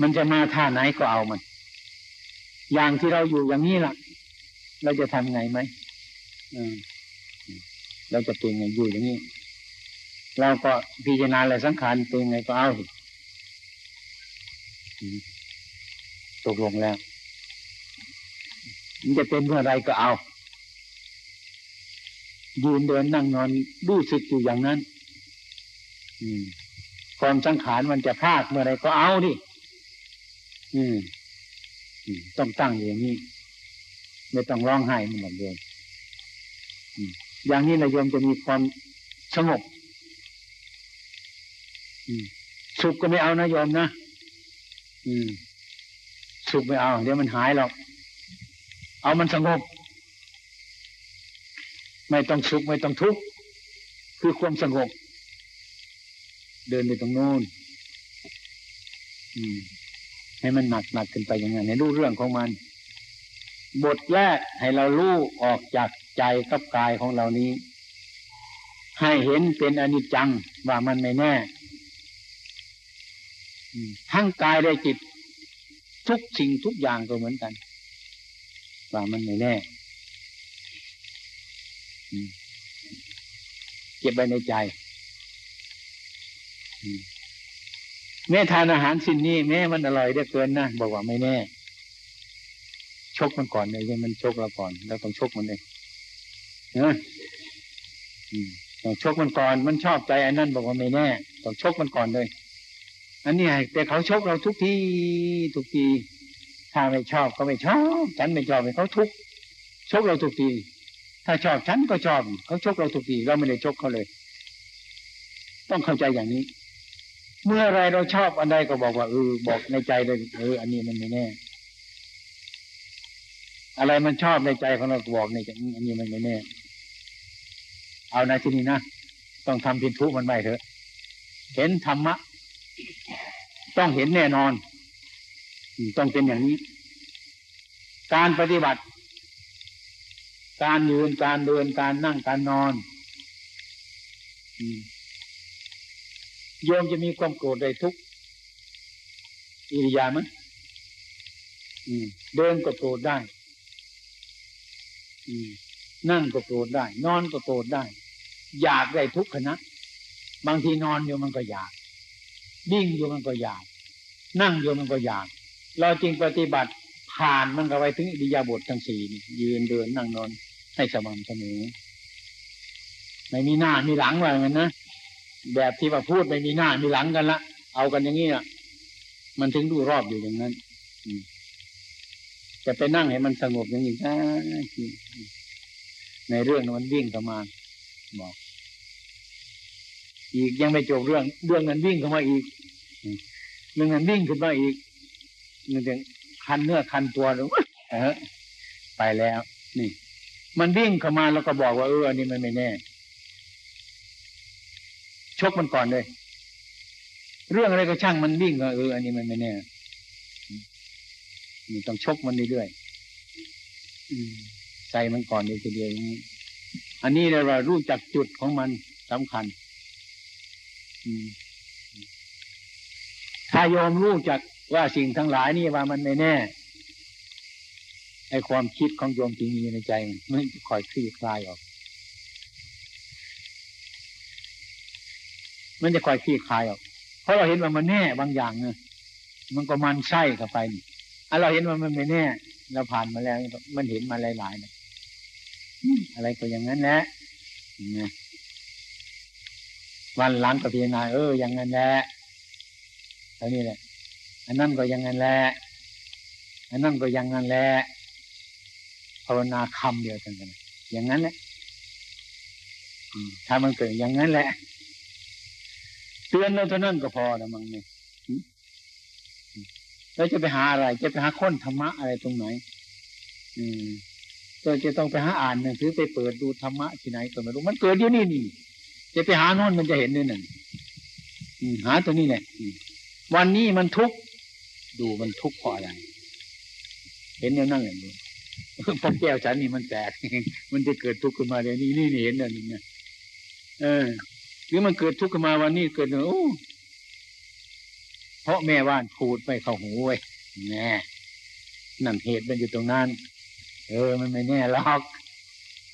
มันจะมาท่าไหนก็เอามัน อย่างที่เราอยู่อย่างนี้ล่ะ เราจะทำไงไหม เราจะเป็นไงอยู่อย่างนี้เราก็พิจารณาอะไรสังขารเป็นไงก็เอาตกลงแล้ว มันจะเป็นเมื่อไรก็เอา ยืนเดินนั่งนอนรู้สึกอยู่อย่างนั้นความสังขารมันจะพลาดเมื่อไรก็เอาดิอืมต้องตั้งอย่างนี้ ไม่ต้องร้องไห้มันหมดเลย อย่างนี้นายโยมจะมีความสงบสุขก็ไม่เอานะโยมนะสุขไม่เอา เดี๋ยวมันหายหรอก เอามันสงบ ไม่ต้องสุขไม่ต้องทุกข์คือความสงบ เดินไปตรงโน้นให้มันหนักหนักขึ้นไปอย่างนั้นให้รู้เรื่องของมัน บทแรกให้เรารู้ออกจาก ใจกับกายของเรานี้ ให้เห็นเป็นอนิจจังว่ามันไม่แน่ทั้งกายและจิต ทุกสิ่งทุกอย่างก็เหมือนกัน ว่ามันไม่แน่เก็บไว้ในใจแม่ทานอาหารสิ่งนี้แม่มันอร่อยได้เกินนะบอกว่าไม่แน่ ชกมันก่อนเลยยังมันชกเราก่อน แล้วต้องชกมันเอง นะต้องชกมันก่อน มันชอบใจอันนั้นบอกว่าไม่แน่ต้องชกมันก่อนเลย อันนี้แต่เขาชกเราทุกทีทุกทีถ้าไม่ชอบก็ไม่ชอบ ฉันไม่ชอบเขาทุกชกเราทุกที ถ้าชอบฉันก็ชอบเขาชกเราทุกทีเราไม่ได้ชกเขาเลย ต้องเข้าใจอย่างนี้ เมื่อไรเราชอบอันใดก็บอกว่าเออบอกในใจเลยเอออันนี้มันไม่แน่ อะไรมันชอบในใจของเราบอกในใจอันนี้มันไม่แน่ เอาในที่นี้นะต้องทำพินทุมันไม่เถอะ เห็นธรรมะ ต้องเห็นแน่นอน ต้องเป็นอย่างนี้ การปฏิบัติ การยืนการเดินการนั่งการนอนโยมจะมีความโกรธได้ทุกอิริยามั้ยเดินก็โกรธได้ นั่งก็โกรธได้ นอนก็โกรธได้ อยากได้ทุกขณะบางทีนอนอยู่มันก็อยากวิ่งอยู่มันก็อยาก นั่งอยู่มันก็อยาก เราจริงปฏิบัติผ่านมันก็ไปถึงอิริยาบถทั้งสี่ยืนเดินนั่งนอนให้สม่ำเสมอไม่มีหน้ามีหลังว่างั้นนะแบบที่ว่าพูดไม่มีหน้ามีหลังกันละเอากันอย่างนี้อะมันถึงดูรอบอยู่อย่างนั้นจะไปนั่งให้มันสงบอย่างนี้ได้ ในเรื่องมันวิ่งเข้ามาบอก อีกยังไม่จบเรื่อง เรื่องนั้นวิ่งเข้ามาอีกเรื่องนั้นวิ่งขึ้นมาอีกมันจะคันเนื้อคันตัวหรือเออไปแล้ว นี่ มันวิ่งเข้ามาแล้วก็บอกว่าเอออันนี้มันไม่แน่ ชกมันก่อนเลย เรื่องอะไรก็ช่างมันวิ่งก็เอออันนี้มันไม่แน่นี่ต้องชกมันเรื่อยๆ ใส่มันก่อนเลยทีเดียวนี้อันนี้เรารู้จักจุดของมันสำคัญถ้าโยมรู้จักว่าสิ่งทั้งหลายนี่ว่ามันไม่แน่ไอความคิดของโยมที่มีในใจมันจะคอยคลี่คลายออก มันจะคอยคลี่คลายออก เพราะเราเห็นว่ามันแน่บางอย่างเนะมันก็มันไส้เข้าไปอันเราเห็นว่ามันไม่แน่ เราผ่านมาแล้ว มันเห็นมาหลายๆนะ อะไรก็อย่างนั้นแหละวันหลังก็พิจารณาเอออย่างนั้นแหละเท่านี้แหละอันนั้นก็อย่างนั้นแหละอันนั้นก็อย่างนั้นแหละภาวนาคำเดียวกันกันอย่างนั้นแหละถ้ามันเกิดอย่างนั้นแหละ เตือนเราเท่านั้นก็พอแล้วมั้งเนี่ยเราจะไปหาอะไร จะไปหาค้นธรรมะอะไรตรงไหน อืม เราจะต้องไปหาอ่านหนังสือไปเปิดดูธรรมะที่ไหนก็ไม่รู้มันเกิดอยู่นี่นี่จะไปหาโน่นมันจะเห็นด้วยนั่นหาตัวนี้แหละวันนี้มันทุกข์ดูมันทุกข์เพราะอะไร เห็นอย่างนั่งอย่างนี้พอแก้วฉันนี่มันแตกมันจะเกิดทุกข์ขึ้นมาเดี๋ยวนี้นี่เห็นนั่นนี่เออ หรือมันเกิดทุกข์ขึ้นมาวันนี้เกิดโอ้เพราะแม่ว่านพูดไปเข้าหูไว้แน่นั่นเหตุมันอยู่ตรงนั้น เออ มันไม่แน่หรอก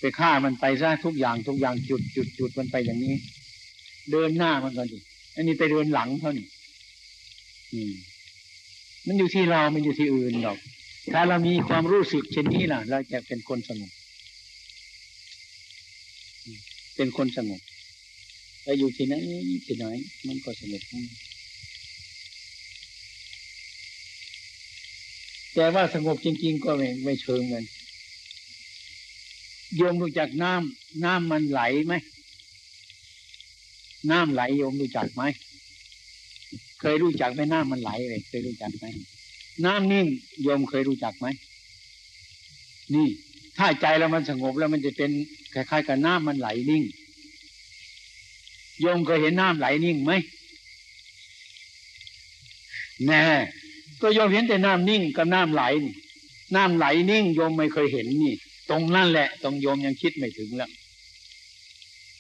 ไปฆ่ามันไปซะทุกอย่างทุกอย่างจุดจุดจุดมันไปอย่างนี้ เดินหน้ามันก่อนดิอันนี้ไปเดินหลังเท่านี้มันอยู่ที่เรา มันอยู่ที่อื่นหรอก ถ้าเรามีความรู้สึกเช่นนี้ล่ะ เราจะเป็นคนสงบเป็นคนสงบเราอยู่ที่ไหนที่ไหนมันก็สงบแต่ว่าสงบจริง ๆ ก็ไม่ไม่เชิงเงิน โยมรู้จักน้ำน้ำมันไหลไหมน้ำไหลโยมรู้จักไหมเคยรู้จักไหมน้ำมันไหลเลยเคยรู้จักไหมน้ำนิ่งโยมเคยรู้จักไหมนี่ ถ้าใจเรามันสงบแล้วมันจะเป็นคล้ายๆกับน้ำมันไหลนิ่งโยมเคยเห็นน้ำไหลนิ่งไหมแน่ก็โยมเห็นแต่น้ำนิ่งกับน้ำไหลน้ำไหลนิ่งโยมไม่เคยเห็นนี่ ตรงนั่นแหละ ตรงโยมยังคิดไม่ถึงแล้ว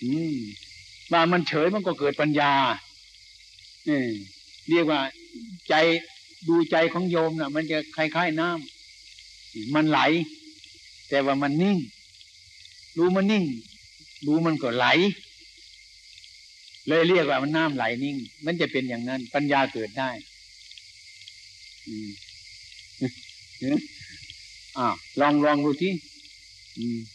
อืมว่ามันเฉยมันก็เกิดปัญญาเนี่ยเรียกว่าใจดูใจของโยมนะ่ะ มันจะคล้ายๆน้ำมันไหล แต่ว่ามันนิ่ง รู้มันนิ่ง รู้มันก็ไหล เลยเรียกว่ามันน้ำไหลนิ่ง มันจะเป็นอย่างนั้น ปัญญาเกิดได้ อืมอ่าลองลองดูที่ Mm.